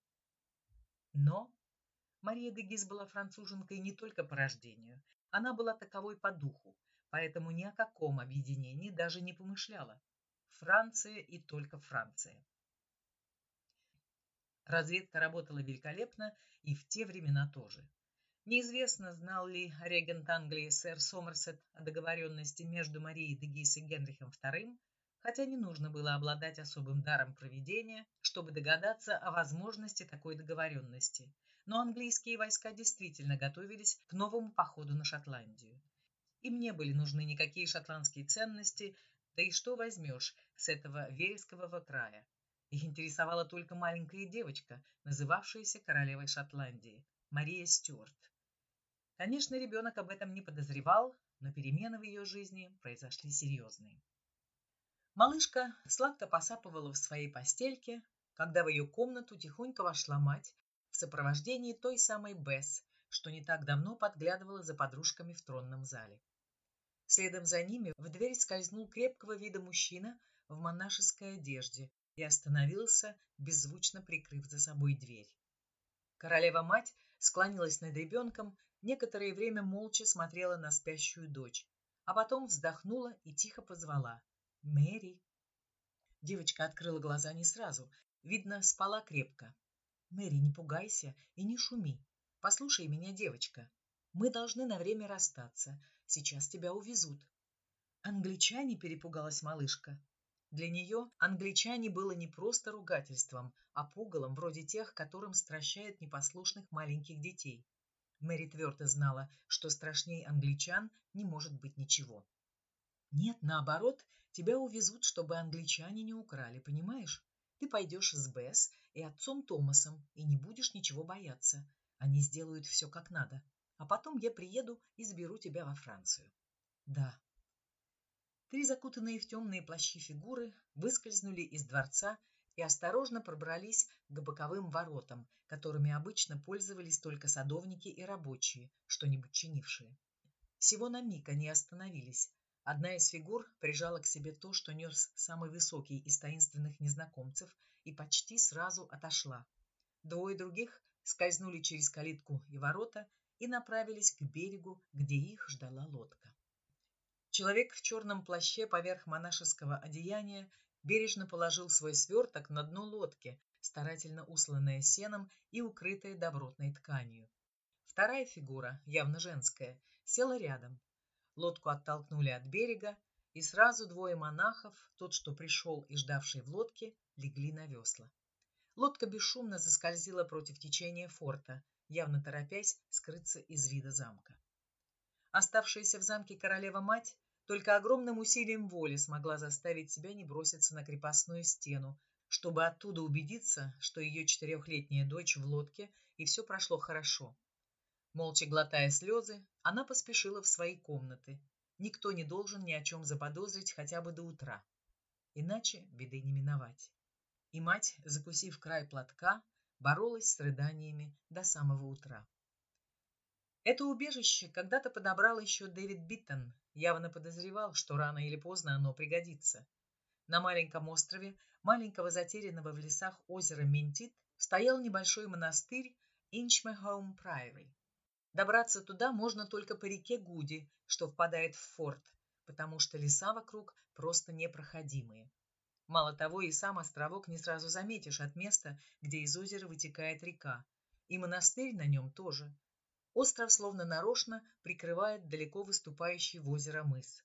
Но Мария де была француженкой не только по рождению, она была таковой по духу, поэтому ни о каком объединении даже не помышляла. Франция и только Франция. Разведка работала великолепно и в те времена тоже. Неизвестно, знал ли регент Англии сэр Сомерсет о договоренности между Марией де Гис и Генрихом II, хотя не нужно было обладать особым даром проведения, чтобы догадаться о возможности такой договоренности. Но английские войска действительно готовились к новому походу на Шотландию. Им не были нужны никакие шотландские ценности, да и что возьмешь с этого верескового края. Их интересовала только маленькая девочка, называвшаяся королевой Шотландии, Мария Стюарт. Конечно, ребенок об этом не подозревал, но перемены в ее жизни произошли серьезные. Малышка сладко посапывала в своей постельке, когда в ее комнату тихонько вошла мать в сопровождении той самой Бесс, что не так давно подглядывала за подружками в тронном зале. Следом за ними в дверь скользнул крепкого вида мужчина в монашеской одежде и остановился, беззвучно прикрыв за собой дверь. Королева-мать склонилась над ребенком некоторое время молча смотрела на спящую дочь, а потом вздохнула и тихо позвала «Мэри». Девочка открыла глаза не сразу, видно, спала крепко. «Мэри, не пугайся и не шуми. Послушай меня, девочка. Мы должны на время расстаться. Сейчас тебя увезут». «Англичане?» – перепугалась малышка. Для нее англичане было не просто ругательством, а пугалом вроде тех, которым стращают непослушных маленьких детей. Мэри твердо знала, что страшнее англичан не может быть ничего. Нет, наоборот, тебя увезут, чтобы англичане не украли, понимаешь? Ты пойдешь с Бесс и отцом Томасом и не будешь ничего бояться. Они сделают все как надо. А потом я приеду и заберу тебя во Францию. Да. Три закутанные в темные плащи фигуры выскользнули из дворца и осторожно пробрались к боковым воротам, которыми обычно пользовались только садовники и рабочие, что-нибудь чинившие. Всего на миг они остановились. Одна из фигур прижала к себе то, что нес самый высокий из таинственных незнакомцев, и почти сразу отошла. Двое других скользнули через калитку и ворота и направились к берегу, где их ждала лодка. Человек в черном плаще поверх монашеского одеяния бережно положил свой сверток на дно лодки, старательно усланное сеном и укрытое добротной тканью. Вторая фигура, явно женская, села рядом. Лодку оттолкнули от берега, и сразу двое монахов, тот, что пришел и ждавший в лодке, легли на весла. Лодка бесшумно заскользила против течения форта, явно торопясь скрыться из вида замка. Оставшаяся в замке королева-мать только огромным усилием воли смогла заставить себя не броситься на крепостную стену, чтобы оттуда убедиться, что ее четырехлетняя дочь в лодке и все прошло хорошо. Молча глотая слезы, она поспешила в свои комнаты. Никто не должен ни о чем заподозрить хотя бы до утра. Иначе беды не миновать. И мать, закусив край платка, боролась с рыданиями до самого утра. Это убежище когда-то подобрал еще Дэвид Биттон, явно подозревал, что рано или поздно оно пригодится. На маленьком острове, маленького затерянного в лесах озера Ментит, стоял небольшой монастырь Инчмехоум Прайри. Добраться туда можно только по реке Гуди, что впадает в Форт, потому что леса вокруг просто непроходимые. Мало того, и сам островок не сразу заметишь от места, где из озера вытекает река, и монастырь на нем тоже – Остров словно нарочно прикрывает далеко выступающий в озеро мыс.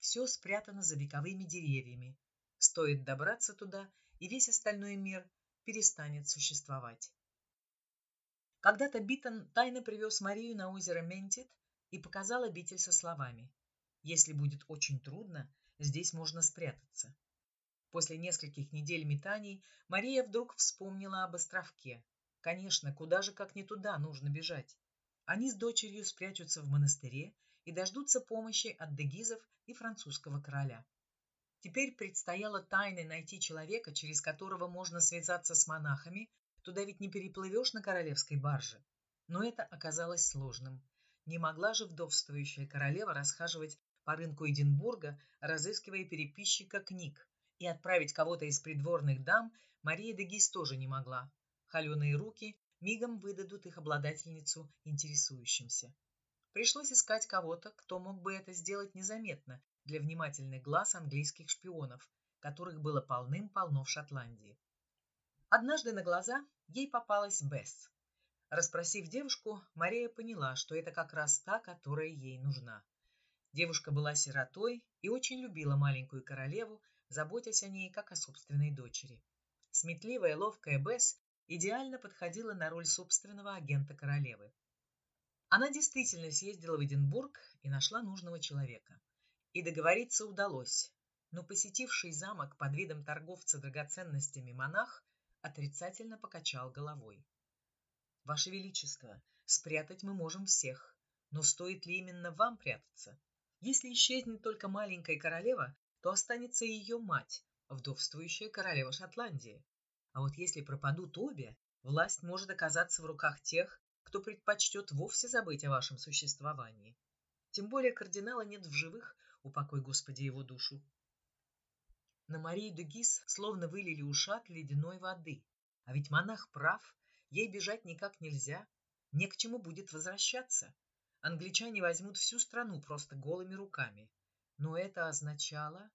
Все спрятано за вековыми деревьями. Стоит добраться туда, и весь остальной мир перестанет существовать. Когда-то Битон тайно привез Марию на озеро Ментит и показал обитель со словами «Если будет очень трудно, здесь можно спрятаться». После нескольких недель метаний Мария вдруг вспомнила об островке. Конечно, куда же как не туда нужно бежать. Они с дочерью спрячутся в монастыре и дождутся помощи от дегизов и французского короля. Теперь предстояло тайно найти человека, через которого можно связаться с монахами, туда ведь не переплывешь на королевской барже. Но это оказалось сложным. Не могла же вдовствующая королева расхаживать по рынку Эдинбурга, разыскивая переписчика книг, и отправить кого-то из придворных дам Мария де Гис тоже не могла. Холеные руки мигом выдадут их обладательницу интересующимся. Пришлось искать кого-то, кто мог бы это сделать незаметно для внимательных глаз английских шпионов, которых было полным-полно в Шотландии. Однажды на глаза ей попалась Бесс. Расспросив девушку, Мария поняла, что это как раз та, которая ей нужна. Девушка была сиротой и очень любила маленькую королеву, заботясь о ней как о собственной дочери. Сметливая, ловкая Бесс идеально подходила на роль собственного агента королевы. Она действительно съездила в Эдинбург и нашла нужного человека. И договориться удалось, но посетивший замок под видом торговца драгоценностями монах отрицательно покачал головой. «Ваше Величество, спрятать мы можем всех, но стоит ли именно вам прятаться? Если исчезнет только маленькая королева, то останется ее мать, вдовствующая королева Шотландии. А вот если пропадут обе, власть может оказаться в руках тех, кто предпочтет вовсе забыть о вашем существовании. Тем более кардинала нет в живых, упокой Господи его душу. На Марии Дугис словно вылили ушат ледяной воды. А ведь монах прав, ей бежать никак нельзя, не к чему будет возвращаться. Англичане возьмут всю страну просто голыми руками. Но это означало...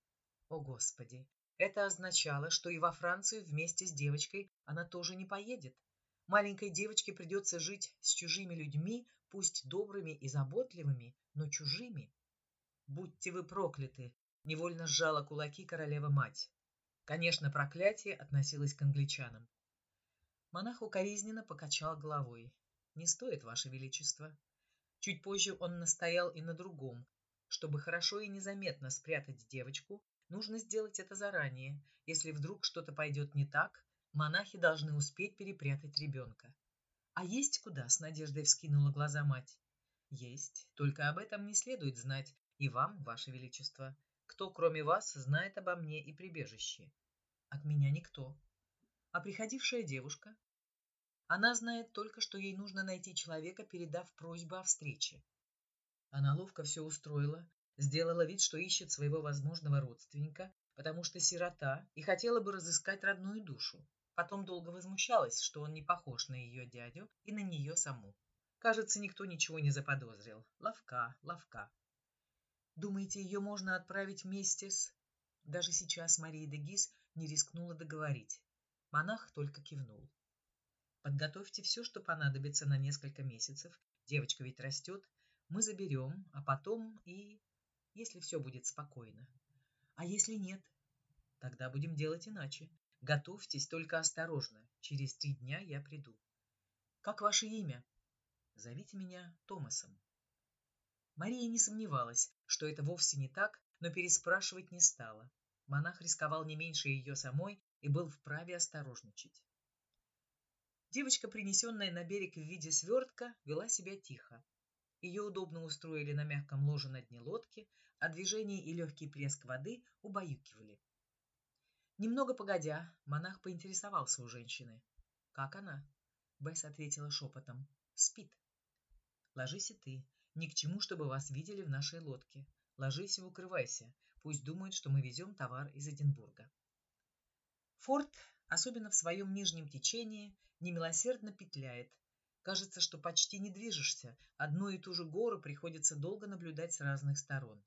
О, Господи! Это означало, что и во Францию вместе с девочкой она тоже не поедет. Маленькой девочке придется жить с чужими людьми, пусть добрыми и заботливыми, но чужими. Будьте вы прокляты, невольно сжала кулаки королева-мать. Конечно, проклятие относилось к англичанам. Монах укоризненно покачал головой. «Не стоит, Ваше Величество». Чуть позже он настоял и на другом. Чтобы хорошо и незаметно спрятать девочку, нужно сделать это заранее. Если вдруг что-то пойдет не так, Монахи должны успеть перепрятать ребенка. А есть куда? С надеждой вскинула глаза мать. Есть, только об этом не следует знать и вам, ваше величество. Кто, кроме вас, знает обо мне и прибежище? От меня никто. А приходившая девушка? Она знает только, что ей нужно найти человека, передав просьбу о встрече. Она ловко все устроила, сделала вид, что ищет своего возможного родственника, потому что сирота и хотела бы разыскать родную душу. Потом долго возмущалась, что он не похож на ее дядю и на нее саму. Кажется, никто ничего не заподозрил. Ловка, ловка. Думаете, ее можно отправить вместе с... Даже сейчас Мария де Гис не рискнула договорить. Монах только кивнул. Подготовьте все, что понадобится на несколько месяцев. Девочка ведь растет. Мы заберем, а потом и... Если все будет спокойно. А если нет? Тогда будем делать иначе. Готовьтесь, только осторожно. Через три дня я приду. Как ваше имя? Зовите меня Томасом. Мария не сомневалась, что это вовсе не так, но переспрашивать не стала. Монах рисковал не меньше ее самой и был вправе осторожничать. Девочка, принесенная на берег в виде свертка, вела себя тихо. Ее удобно устроили на мягком ложе на дне лодки, а движение и легкий плеск воды убаюкивали. Немного погодя, монах поинтересовался у женщины. «Как она?» Бесс ответила шепотом. «Спит». «Ложись и ты. Ни к чему, чтобы вас видели в нашей лодке. Ложись и укрывайся. Пусть думают, что мы везем товар из Эдинбурга». Форт, особенно в своем нижнем течении, немилосердно петляет. Кажется, что почти не движешься. Одну и ту же гору приходится долго наблюдать с разных сторон.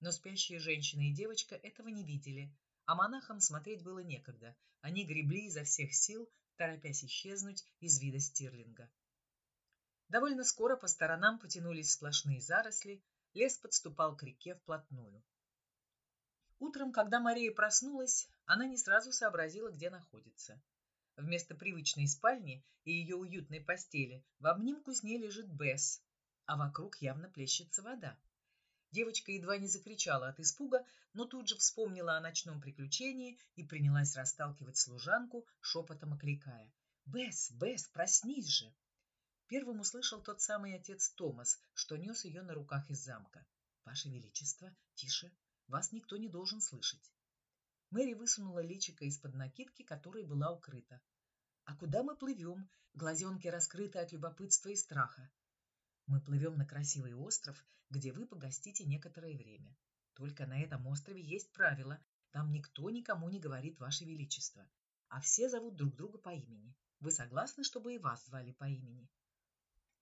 Но спящие женщина и девочка этого не видели, а монахам смотреть было некогда. Они гребли изо всех сил, торопясь исчезнуть из вида стирлинга. Довольно скоро по сторонам потянулись сплошные заросли, лес подступал к реке вплотную. Утром, когда Мария проснулась, она не сразу сообразила, где находится. Вместо привычной спальни и ее уютной постели в обнимку с ней лежит Бесс, а вокруг явно плещется вода. Девочка едва не закричала от испуга, но тут же вспомнила о ночном приключении и принялась расталкивать служанку, шепотом окликая. «Бесс, Бесс, проснись же!» Первым услышал тот самый отец Томас, что нес ее на руках из замка. «Ваше Величество, тише, вас никто не должен слышать». Мэри высунула личико из-под накидки, которой была укрыта. «А куда мы плывем?» Глазенки раскрыты от любопытства и страха. Мы плывем на красивый остров, где вы погостите некоторое время. Только на этом острове есть правило. Там никто никому не говорит Ваше Величество. А все зовут друг друга по имени. Вы согласны, чтобы и вас звали по имени?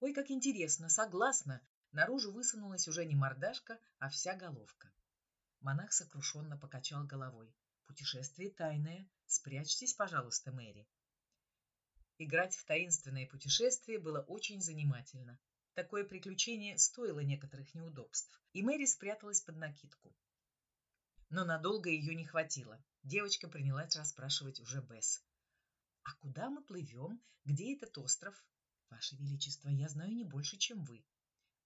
Ой, как интересно, согласна. Наружу высунулась уже не мордашка, а вся головка. Монах сокрушенно покачал головой. Путешествие тайное. Спрячьтесь, пожалуйста, Мэри. Играть в таинственное путешествие было очень занимательно. Такое приключение стоило некоторых неудобств, и Мэри спряталась под накидку. Но надолго ее не хватило. Девочка принялась расспрашивать уже Бесс. «А куда мы плывем? Где этот остров?» «Ваше Величество, я знаю не больше, чем вы».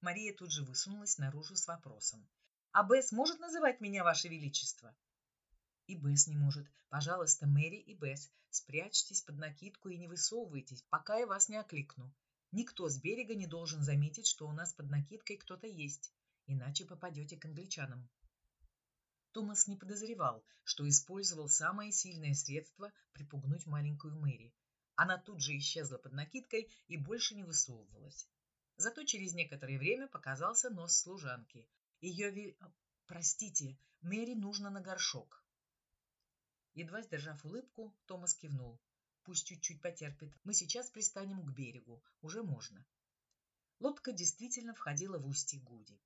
Мария тут же высунулась наружу с вопросом. «А Бесс может называть меня Ваше Величество?» И Бесс не может. Пожалуйста, Мэри и Бесс, спрячьтесь под накидку и не высовывайтесь, пока я вас не окликну. Никто с берега не должен заметить, что у нас под накидкой кто-то есть, иначе попадете к англичанам. Томас не подозревал, что использовал самое сильное средство припугнуть маленькую Мэри. Она тут же исчезла под накидкой и больше не высовывалась. Зато через некоторое время показался нос служанки. Ее ве... Простите, Мэри нужно на горшок. Едва сдержав улыбку, Томас кивнул. Пусть чуть-чуть потерпит. Мы сейчас пристанем к берегу. Уже можно. Лодка действительно входила в устье Гуди.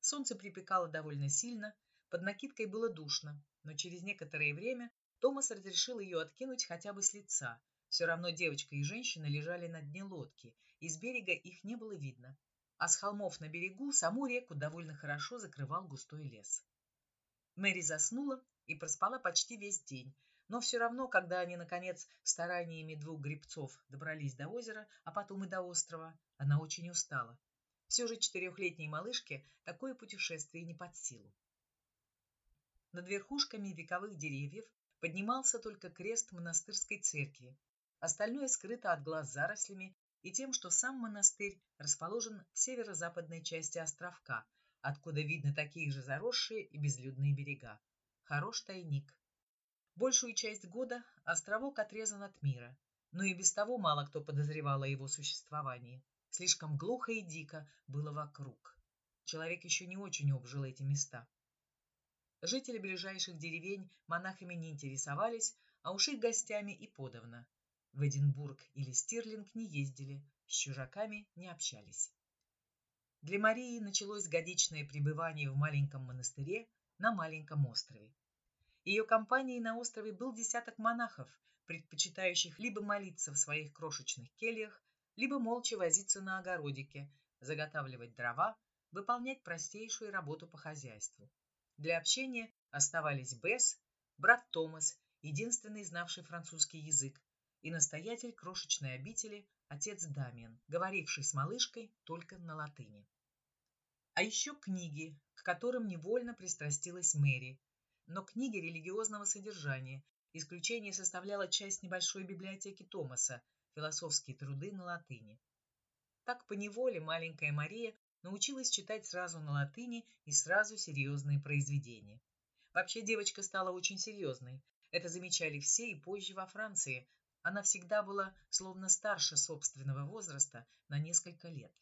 Солнце припекало довольно сильно, под накидкой было душно, но через некоторое время Томас разрешил ее откинуть хотя бы с лица. Все равно девочка и женщина лежали на дне лодки, и с берега их не было видно. А с холмов на берегу саму реку довольно хорошо закрывал густой лес. Мэри заснула и проспала почти весь день, но все равно, когда они, наконец, стараниями двух гребцов добрались до озера, а потом и до острова, она очень устала. Все же четырехлетней малышке такое путешествие не под силу. Над верхушками вековых деревьев поднимался только крест монастырской церкви. Остальное скрыто от глаз зарослями и тем, что сам монастырь расположен в северо-западной части островка, откуда видно такие же заросшие и безлюдные берега. Хорош тайник. Большую часть года островок отрезан от мира, но и без того мало кто подозревал о его существовании. Слишком глухо и дико было вокруг. Человек еще не очень обжил эти места. Жители ближайших деревень монахами не интересовались, а уж их гостями и подавно. В Эдинбург или Стирлинг не ездили, с чужаками не общались. Для Марии началось годичное пребывание в маленьком монастыре на маленьком острове. Ее компанией на острове был десяток монахов, предпочитающих либо молиться в своих крошечных кельях, либо молча возиться на огородике, заготавливать дрова, выполнять простейшую работу по хозяйству. Для общения оставались Бесс, брат Томас, единственный знавший французский язык, и настоятель крошечной обители, отец Дамиан, говоривший с малышкой только на латыни. А еще книги, к которым невольно пристрастилась Мэри, но книги религиозного содержания. Исключение составляла часть небольшой библиотеки Томаса «Философские труды на латыни». Так поневоле маленькая Мария научилась читать сразу на латыни и сразу серьезные произведения. Вообще девочка стала очень серьезной. Это замечали все и позже во Франции. Она всегда была словно старше собственного возраста на несколько лет.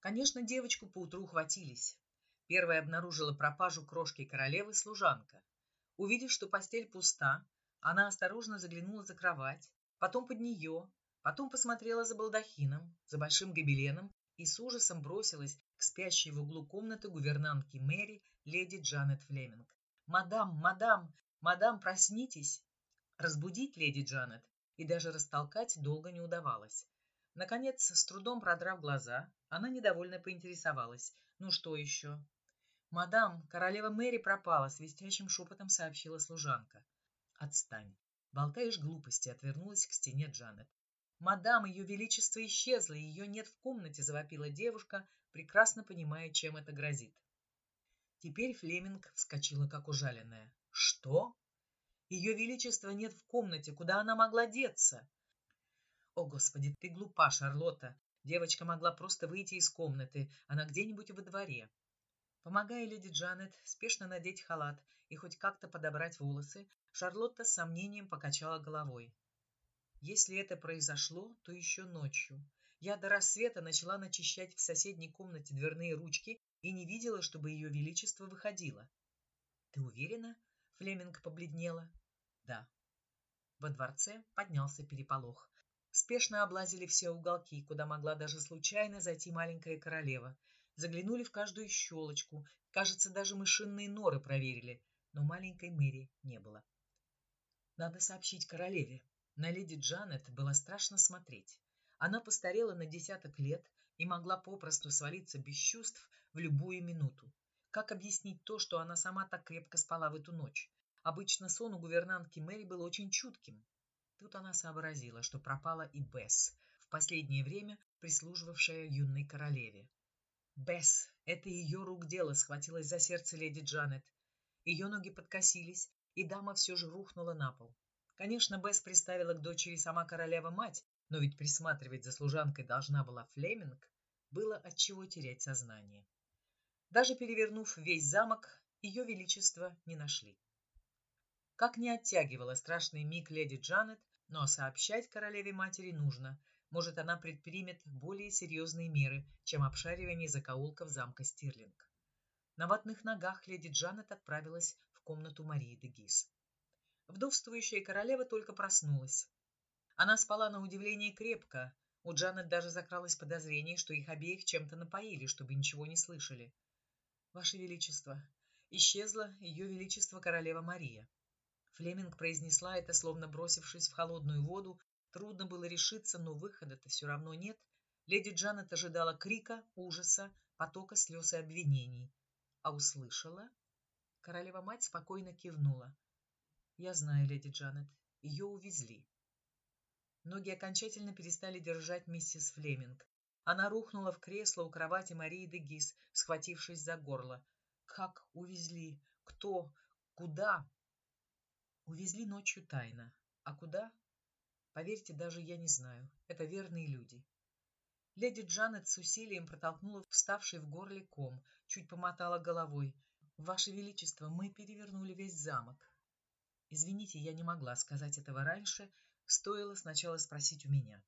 Конечно, девочку поутру хватились. Первая обнаружила пропажу крошки королевы служанка. Увидев, что постель пуста, она осторожно заглянула за кровать, потом под нее, потом посмотрела за балдахином, за большим гобеленом и с ужасом бросилась к спящей в углу комнаты гувернантке Мэри, леди Джанет Флеминг. «Мадам, мадам, мадам, проснитесь!» Разбудить леди Джанет и даже растолкать долго не удавалось. Наконец, с трудом продрав глаза, она недовольно поинтересовалась. «Ну что еще?» «Мадам, королева Мэри пропала», — свистящим шепотом сообщила служанка. «Отстань. Болтаешь глупости», — отвернулась к стене Джанет. «Мадам, ее величество исчезло, ее нет в комнате», — завопила девушка, прекрасно понимая, чем это грозит. Теперь Флеминг вскочила, как ужаленная. «Что? Ее величество нет в комнате. Куда она могла деться?» «О, Господи, ты глупа, Шарлотта. Девочка могла просто выйти из комнаты. Она где-нибудь во дворе. Помогая леди Джанет спешно надеть халат и хоть как-то подобрать волосы, Шарлотта с сомнением покачала головой. Если это произошло, то еще ночью. Я до рассвета начала начищать в соседней комнате дверные ручки и не видела, чтобы ее величество выходило. Ты уверена? Флеминг побледнела. Да. Во дворце поднялся переполох. Спешно облазили все уголки, куда могла даже случайно зайти маленькая королева, Заглянули в каждую щелочку, кажется, даже мышиные норы проверили, но маленькой Мэри не было. Надо сообщить королеве. На леди Джанет было страшно смотреть. Она постарела на десяток лет и могла попросту свалиться без чувств в любую минуту. Как объяснить то, что она сама так крепко спала в эту ночь? Обычно сон у гувернантки Мэри был очень чутким. Тут она сообразила, что пропала и Бесс, в последнее время прислуживавшая юной королеве. Бесс, это ее рук дело, схватилась за сердце леди Джанет. Ее ноги подкосились, и дама все же рухнула на пол. Конечно, Бесс приставила к дочери сама королева-мать, но ведь присматривать за служанкой должна была Флеминг, было от чего терять сознание. Даже перевернув весь замок, ее величество не нашли. Как не оттягивала страшный миг леди Джанет, но сообщать королеве-матери нужно. Может, она предпримет более серьезные меры, чем обшаривание закоулков замка Стирлинг. На ватных ногах леди Джанет отправилась в комнату Марии де Гис. Вдовствующая королева только проснулась. Она спала на удивление крепко. У Джанет даже закралось подозрение, что их обеих чем-то напоили, чтобы ничего не слышали. «Ваше Величество!» Исчезла Ее Величество Королева Мария. Флеминг произнесла это, словно бросившись в холодную воду. Трудно было решиться, но выхода-то все равно нет. Леди Джанет ожидала крика, ужаса, потока слез и обвинений. А услышала? Королева-мать спокойно кивнула. «Я знаю, леди Джанет. Ее увезли. Ноги окончательно перестали держать миссис Флеминг. Она рухнула в кресло у кровати Марии де Гис, схватившись за горло. Как увезли? Кто? Куда? Увезли ночью тайно. А куда? Поверьте, даже я не знаю. Это верные люди. Леди Джанет с усилием протолкнула вставший в горле ком, чуть помотала головой. «Ваше Величество, мы перевернули весь замок». Извините, я не могла сказать этого раньше, стоило сначала спросить у меня.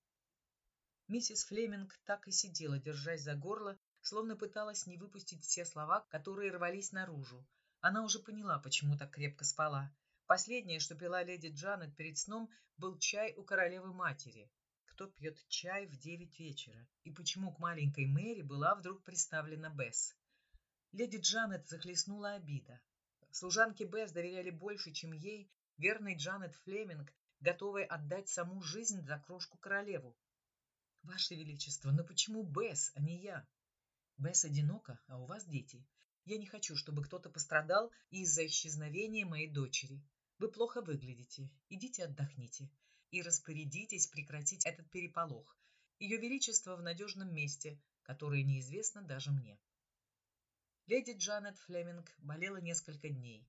Миссис Флеминг так и сидела, держась за горло, словно пыталась не выпустить все слова, которые рвались наружу. Она уже поняла, почему так крепко спала. Последнее, что пила леди Джанет перед сном, был чай у королевы матери. Кто пьет чай в девять вечера? И почему к маленькой Мэри была вдруг представлена Бесс? Леди Джанет захлестнула обида. Служанки Бесс доверяли больше, чем ей, верной Джанет Флеминг, готовая отдать саму жизнь за крошку королеву. Ваше Величество, но почему Бесс, а не я? Бесс одинока, а у вас дети. Я не хочу, чтобы кто-то пострадал из-за исчезновения моей дочери. Вы плохо выглядите. Идите отдохните. И распорядитесь прекратить этот переполох. Ее Величество в надежном месте, которое неизвестно даже мне. Леди Джанет Флеминг болела несколько дней.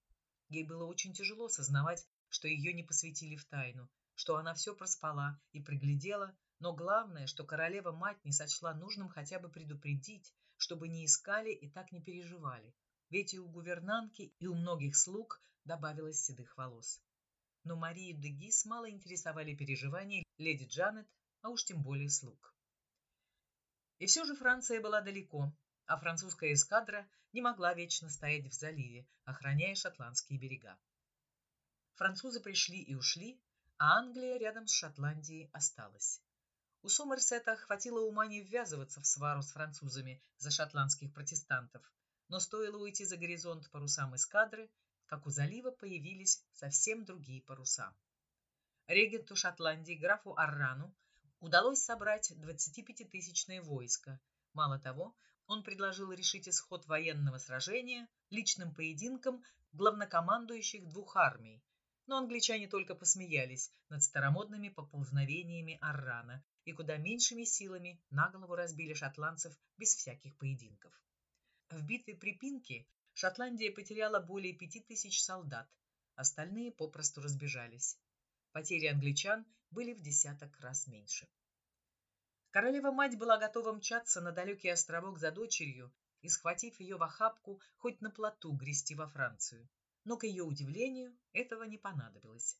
Ей было очень тяжело сознавать, что ее не посвятили в тайну, что она все проспала и приглядела, но главное, что королева-мать не сочла нужным хотя бы предупредить, чтобы не искали и так не переживали. Ведь и у гувернантки, и у многих слуг добавилось седых волос. Но Марию де Гис мало интересовали переживания леди Джанет, а уж тем более слуг. И все же Франция была далеко, а французская эскадра не могла вечно стоять в заливе, охраняя шотландские берега. Французы пришли и ушли, а Англия рядом с Шотландией осталась. У Сомерсета хватило ума не ввязываться в свару с французами за шотландских протестантов, но стоило уйти за горизонт парусам эскадры, как у залива появились совсем другие паруса. Регенту Шотландии графу Аррану удалось собрать 25-тысячное войско. Мало того, он предложил решить исход военного сражения личным поединком главнокомандующих двух армий, но англичане только посмеялись над старомодными поползновениями Аррана и куда меньшими силами на голову разбили шотландцев без всяких поединков. В битве при Пинке Шотландия потеряла более пяти тысяч солдат, остальные попросту разбежались. Потери англичан были в десяток раз меньше. Королева-мать была готова мчаться на далекий островок за дочерью и, схватив ее в охапку, хоть на плоту грести во Францию но, к ее удивлению, этого не понадобилось.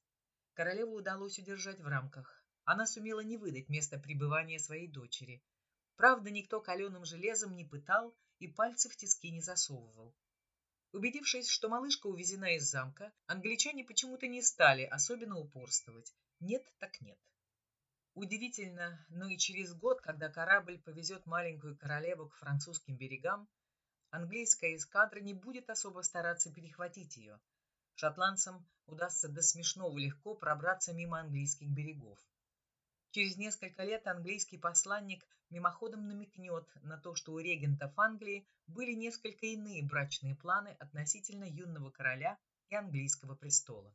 Королеву удалось удержать в рамках. Она сумела не выдать место пребывания своей дочери. Правда, никто каленым железом не пытал и пальцы в тиски не засовывал. Убедившись, что малышка увезена из замка, англичане почему-то не стали особенно упорствовать. Нет так нет. Удивительно, но и через год, когда корабль повезет маленькую королеву к французским берегам, английская эскадра не будет особо стараться перехватить ее. Шотландцам удастся до смешного легко пробраться мимо английских берегов. Через несколько лет английский посланник мимоходом намекнет на то, что у регентов Англии были несколько иные брачные планы относительно юного короля и английского престола.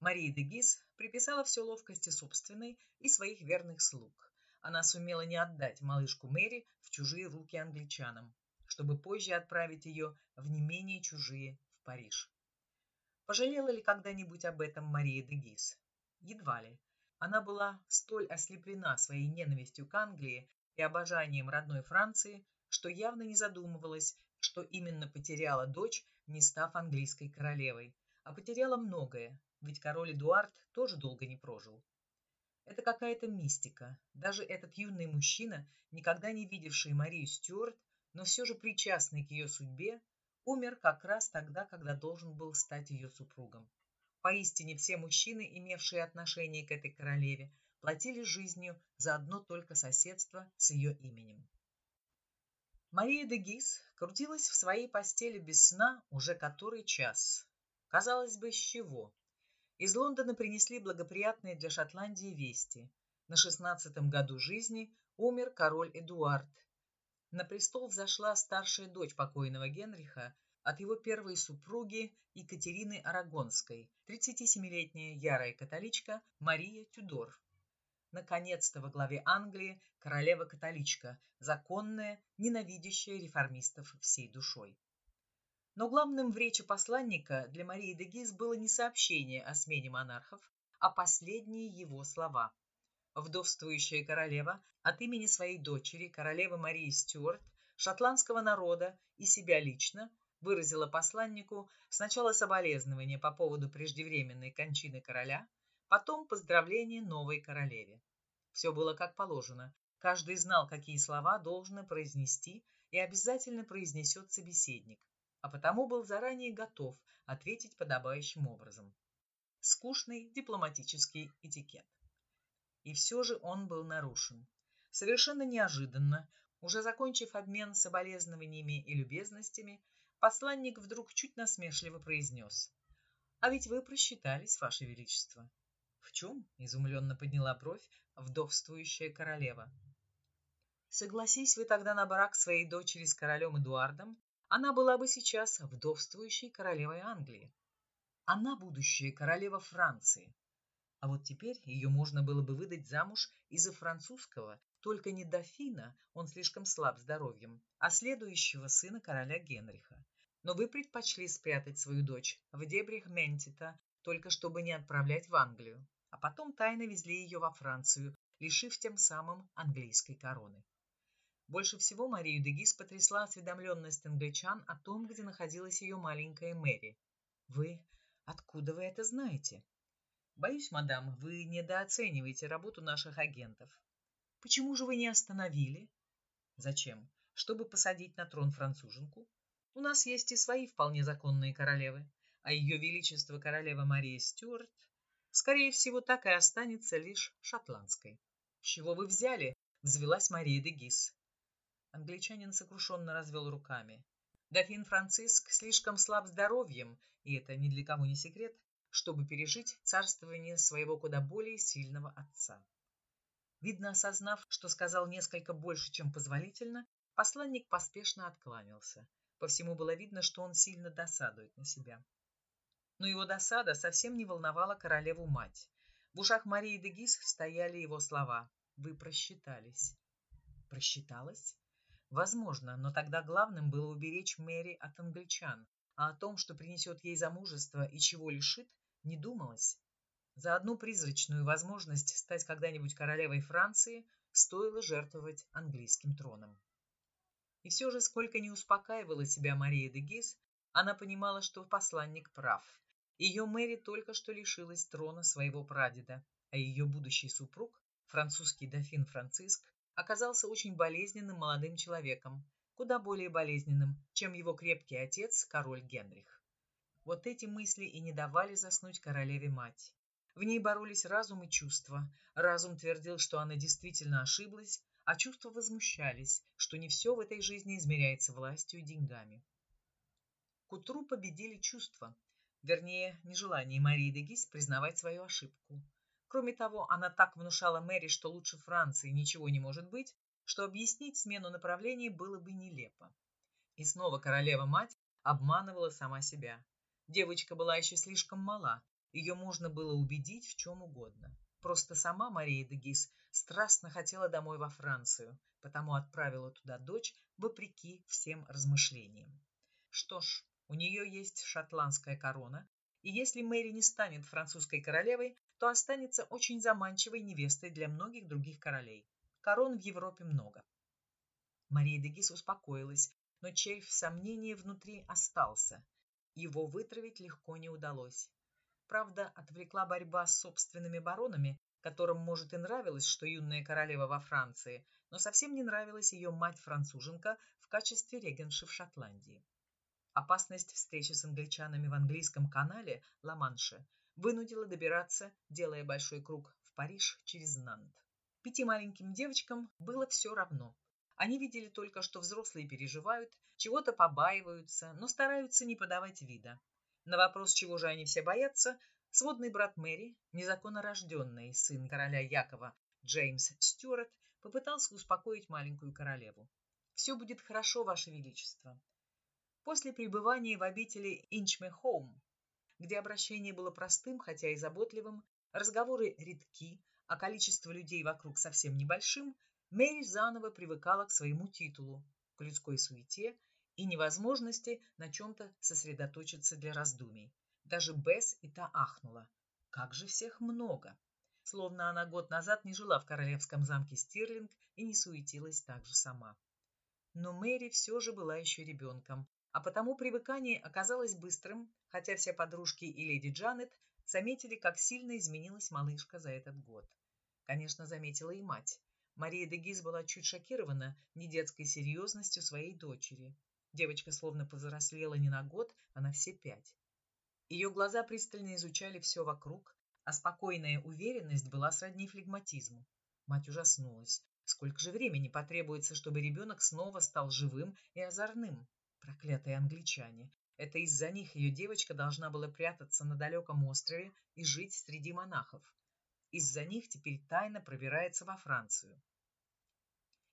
Мария де Гиз приписала все ловкости собственной и своих верных слуг. Она сумела не отдать малышку Мэри в чужие руки англичанам, чтобы позже отправить ее в не менее чужие в Париж. Пожалела ли когда-нибудь об этом Мария де Гиз? Едва ли. Она была столь ослеплена своей ненавистью к Англии и обожанием родной Франции, что явно не задумывалась, что именно потеряла дочь, не став английской королевой, а потеряла многое, ведь король Эдуард тоже долго не прожил. Это какая-то мистика. Даже этот юный мужчина, никогда не видевший Марию Стюарт, но все же причастный к ее судьбе, умер как раз тогда, когда должен был стать ее супругом. Поистине все мужчины, имевшие отношение к этой королеве, платили жизнью за одно только соседство с ее именем. Мария де Гис крутилась в своей постели без сна уже который час. Казалось бы, с чего? Из Лондона принесли благоприятные для Шотландии вести. На шестнадцатом году жизни умер король Эдуард. На престол взошла старшая дочь покойного Генриха, от его первой супруги Екатерины Арагонской, 37-летняя ярая католичка Мария Тюдор. Наконец-то во главе Англии королева-католичка, законная, ненавидящая реформистов всей душой. Но главным в речи посланника для Марии де было не сообщение о смене монархов, а последние его слова. Вдовствующая королева от имени своей дочери, королевы Марии Стюарт, шотландского народа и себя лично выразила посланнику сначала соболезнования по поводу преждевременной кончины короля, потом поздравление новой королеве. Все было как положено. Каждый знал, какие слова должно произнести и обязательно произнесет собеседник, а потому был заранее готов ответить подобающим образом. Скучный дипломатический этикет. И все же он был нарушен. Совершенно неожиданно, уже закончив обмен соболезнованиями и любезностями, Посланник вдруг чуть насмешливо произнес. «А ведь вы просчитались, Ваше Величество». «В чем?» – изумленно подняла бровь вдовствующая королева. «Согласись вы тогда на брак своей дочери с королем Эдуардом, она была бы сейчас вдовствующей королевой Англии. Она будущая королева Франции. А вот теперь ее можно было бы выдать замуж из-за французского, только не дофина, он слишком слаб здоровьем, а следующего сына короля Генриха но вы предпочли спрятать свою дочь в дебрях Ментита, только чтобы не отправлять в Англию, а потом тайно везли ее во Францию, лишив тем самым английской короны. Больше всего Марию Дегис потрясла осведомленность англичан о том, где находилась ее маленькая Мэри. «Вы... откуда вы это знаете?» «Боюсь, мадам, вы недооцениваете работу наших агентов. Почему же вы не остановили?» «Зачем? Чтобы посадить на трон француженку? У нас есть и свои вполне законные королевы, а ее величество королева Мария Стюарт, скорее всего, так и останется лишь шотландской. Чего вы взяли? Взвелась Мария де Гис. Англичанин сокрушенно развел руками. Дофин Франциск слишком слаб здоровьем, и это ни для кого не секрет, чтобы пережить царствование своего куда более сильного отца. Видно, осознав, что сказал несколько больше, чем позволительно, посланник поспешно откланялся. По всему было видно, что он сильно досадует на себя. Но его досада совсем не волновала королеву-мать. В ушах Марии де Гис стояли его слова «Вы просчитались». Просчиталась? Возможно, но тогда главным было уберечь Мэри от англичан, а о том, что принесет ей замужество и чего лишит, не думалось. За одну призрачную возможность стать когда-нибудь королевой Франции стоило жертвовать английским троном. И все же, сколько не успокаивала себя Мария де Гис, она понимала, что посланник прав. Ее Мэри только что лишилась трона своего прадеда, а ее будущий супруг, французский дофин Франциск, оказался очень болезненным молодым человеком, куда более болезненным, чем его крепкий отец, король Генрих. Вот эти мысли и не давали заснуть королеве-мать. В ней боролись разум и чувства. Разум твердил, что она действительно ошиблась, а чувства возмущались, что не все в этой жизни измеряется властью и деньгами. К утру победили чувства. вернее, нежелание Марии де Гис признавать свою ошибку. Кроме того, она так внушала Мэри, что лучше Франции ничего не может быть, что объяснить смену направлений было бы нелепо. И снова королева-мать обманывала сама себя. Девочка была еще слишком мала, ее можно было убедить в чем угодно. Просто сама Мария де Гис страстно хотела домой во Францию, потому отправила туда дочь вопреки всем размышлениям. Что ж, у нее есть шотландская корона, и если Мэри не станет французской королевой, то останется очень заманчивой невестой для многих других королей. Корон в Европе много. Мария де Гис успокоилась, но червь сомнения внутри остался. Его вытравить легко не удалось. Правда, отвлекла борьба с собственными баронами, которым, может, и нравилось, что юная королева во Франции, но совсем не нравилась ее мать-француженка в качестве регенши в Шотландии. Опасность встречи с англичанами в английском канале Ла-Манше вынудила добираться, делая большой круг, в Париж через Нант. Пяти маленьким девочкам было все равно. Они видели только, что взрослые переживают, чего-то побаиваются, но стараются не подавать вида. На вопрос, чего же они все боятся, сводный брат Мэри, незаконно рожденный сын короля Якова Джеймс Стюарт, попытался успокоить маленькую королеву. «Все будет хорошо, Ваше Величество». После пребывания в обители Инчме-Хоум, где обращение было простым, хотя и заботливым, разговоры редки, а количество людей вокруг совсем небольшим, Мэри заново привыкала к своему титулу, к людской суете и невозможности на чем-то сосредоточиться для раздумий. Даже Бесс и та ахнула. Как же всех много! Словно она год назад не жила в королевском замке Стирлинг и не суетилась так же сама. Но Мэри все же была еще ребенком, а потому привыкание оказалось быстрым, хотя все подружки и леди Джанет заметили, как сильно изменилась малышка за этот год. Конечно, заметила и мать. Мария де Гиз была чуть шокирована недетской серьезностью своей дочери. Девочка словно повзрослела не на год, а на все пять. Ее глаза пристально изучали все вокруг, а спокойная уверенность была сродни флегматизму. Мать ужаснулась. Сколько же времени потребуется, чтобы ребенок снова стал живым и озорным? Проклятые англичане. Это из-за них ее девочка должна была прятаться на далеком острове и жить среди монахов. Из-за них теперь тайно пробирается во Францию.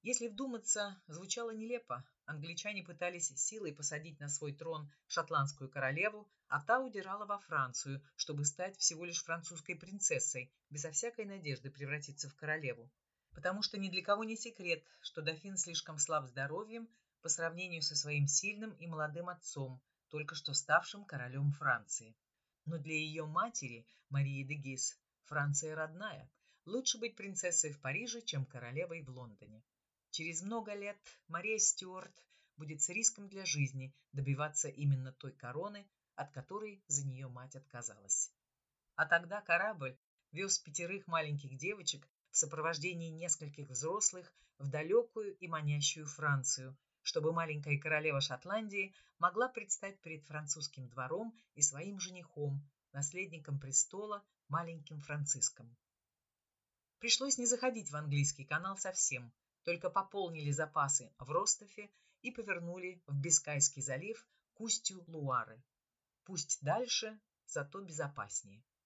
Если вдуматься, звучало нелепо. Англичане пытались силой посадить на свой трон шотландскую королеву, а та удирала во Францию, чтобы стать всего лишь французской принцессой, безо всякой надежды превратиться в королеву. Потому что ни для кого не секрет, что дофин слишком слаб здоровьем по сравнению со своим сильным и молодым отцом, только что ставшим королем Франции. Но для ее матери, Марии де Гис, Франция родная. Лучше быть принцессой в Париже, чем королевой в Лондоне. Через много лет Мария Стюарт будет с риском для жизни добиваться именно той короны, от которой за нее мать отказалась. А тогда корабль вез пятерых маленьких девочек в сопровождении нескольких взрослых в далекую и манящую Францию, чтобы маленькая королева Шотландии могла предстать перед французским двором и своим женихом, наследником престола, маленьким Франциском. Пришлось не заходить в английский канал совсем, только пополнили запасы в Ростофе и повернули в Бискайский залив к устью Луары. Пусть дальше, зато безопаснее.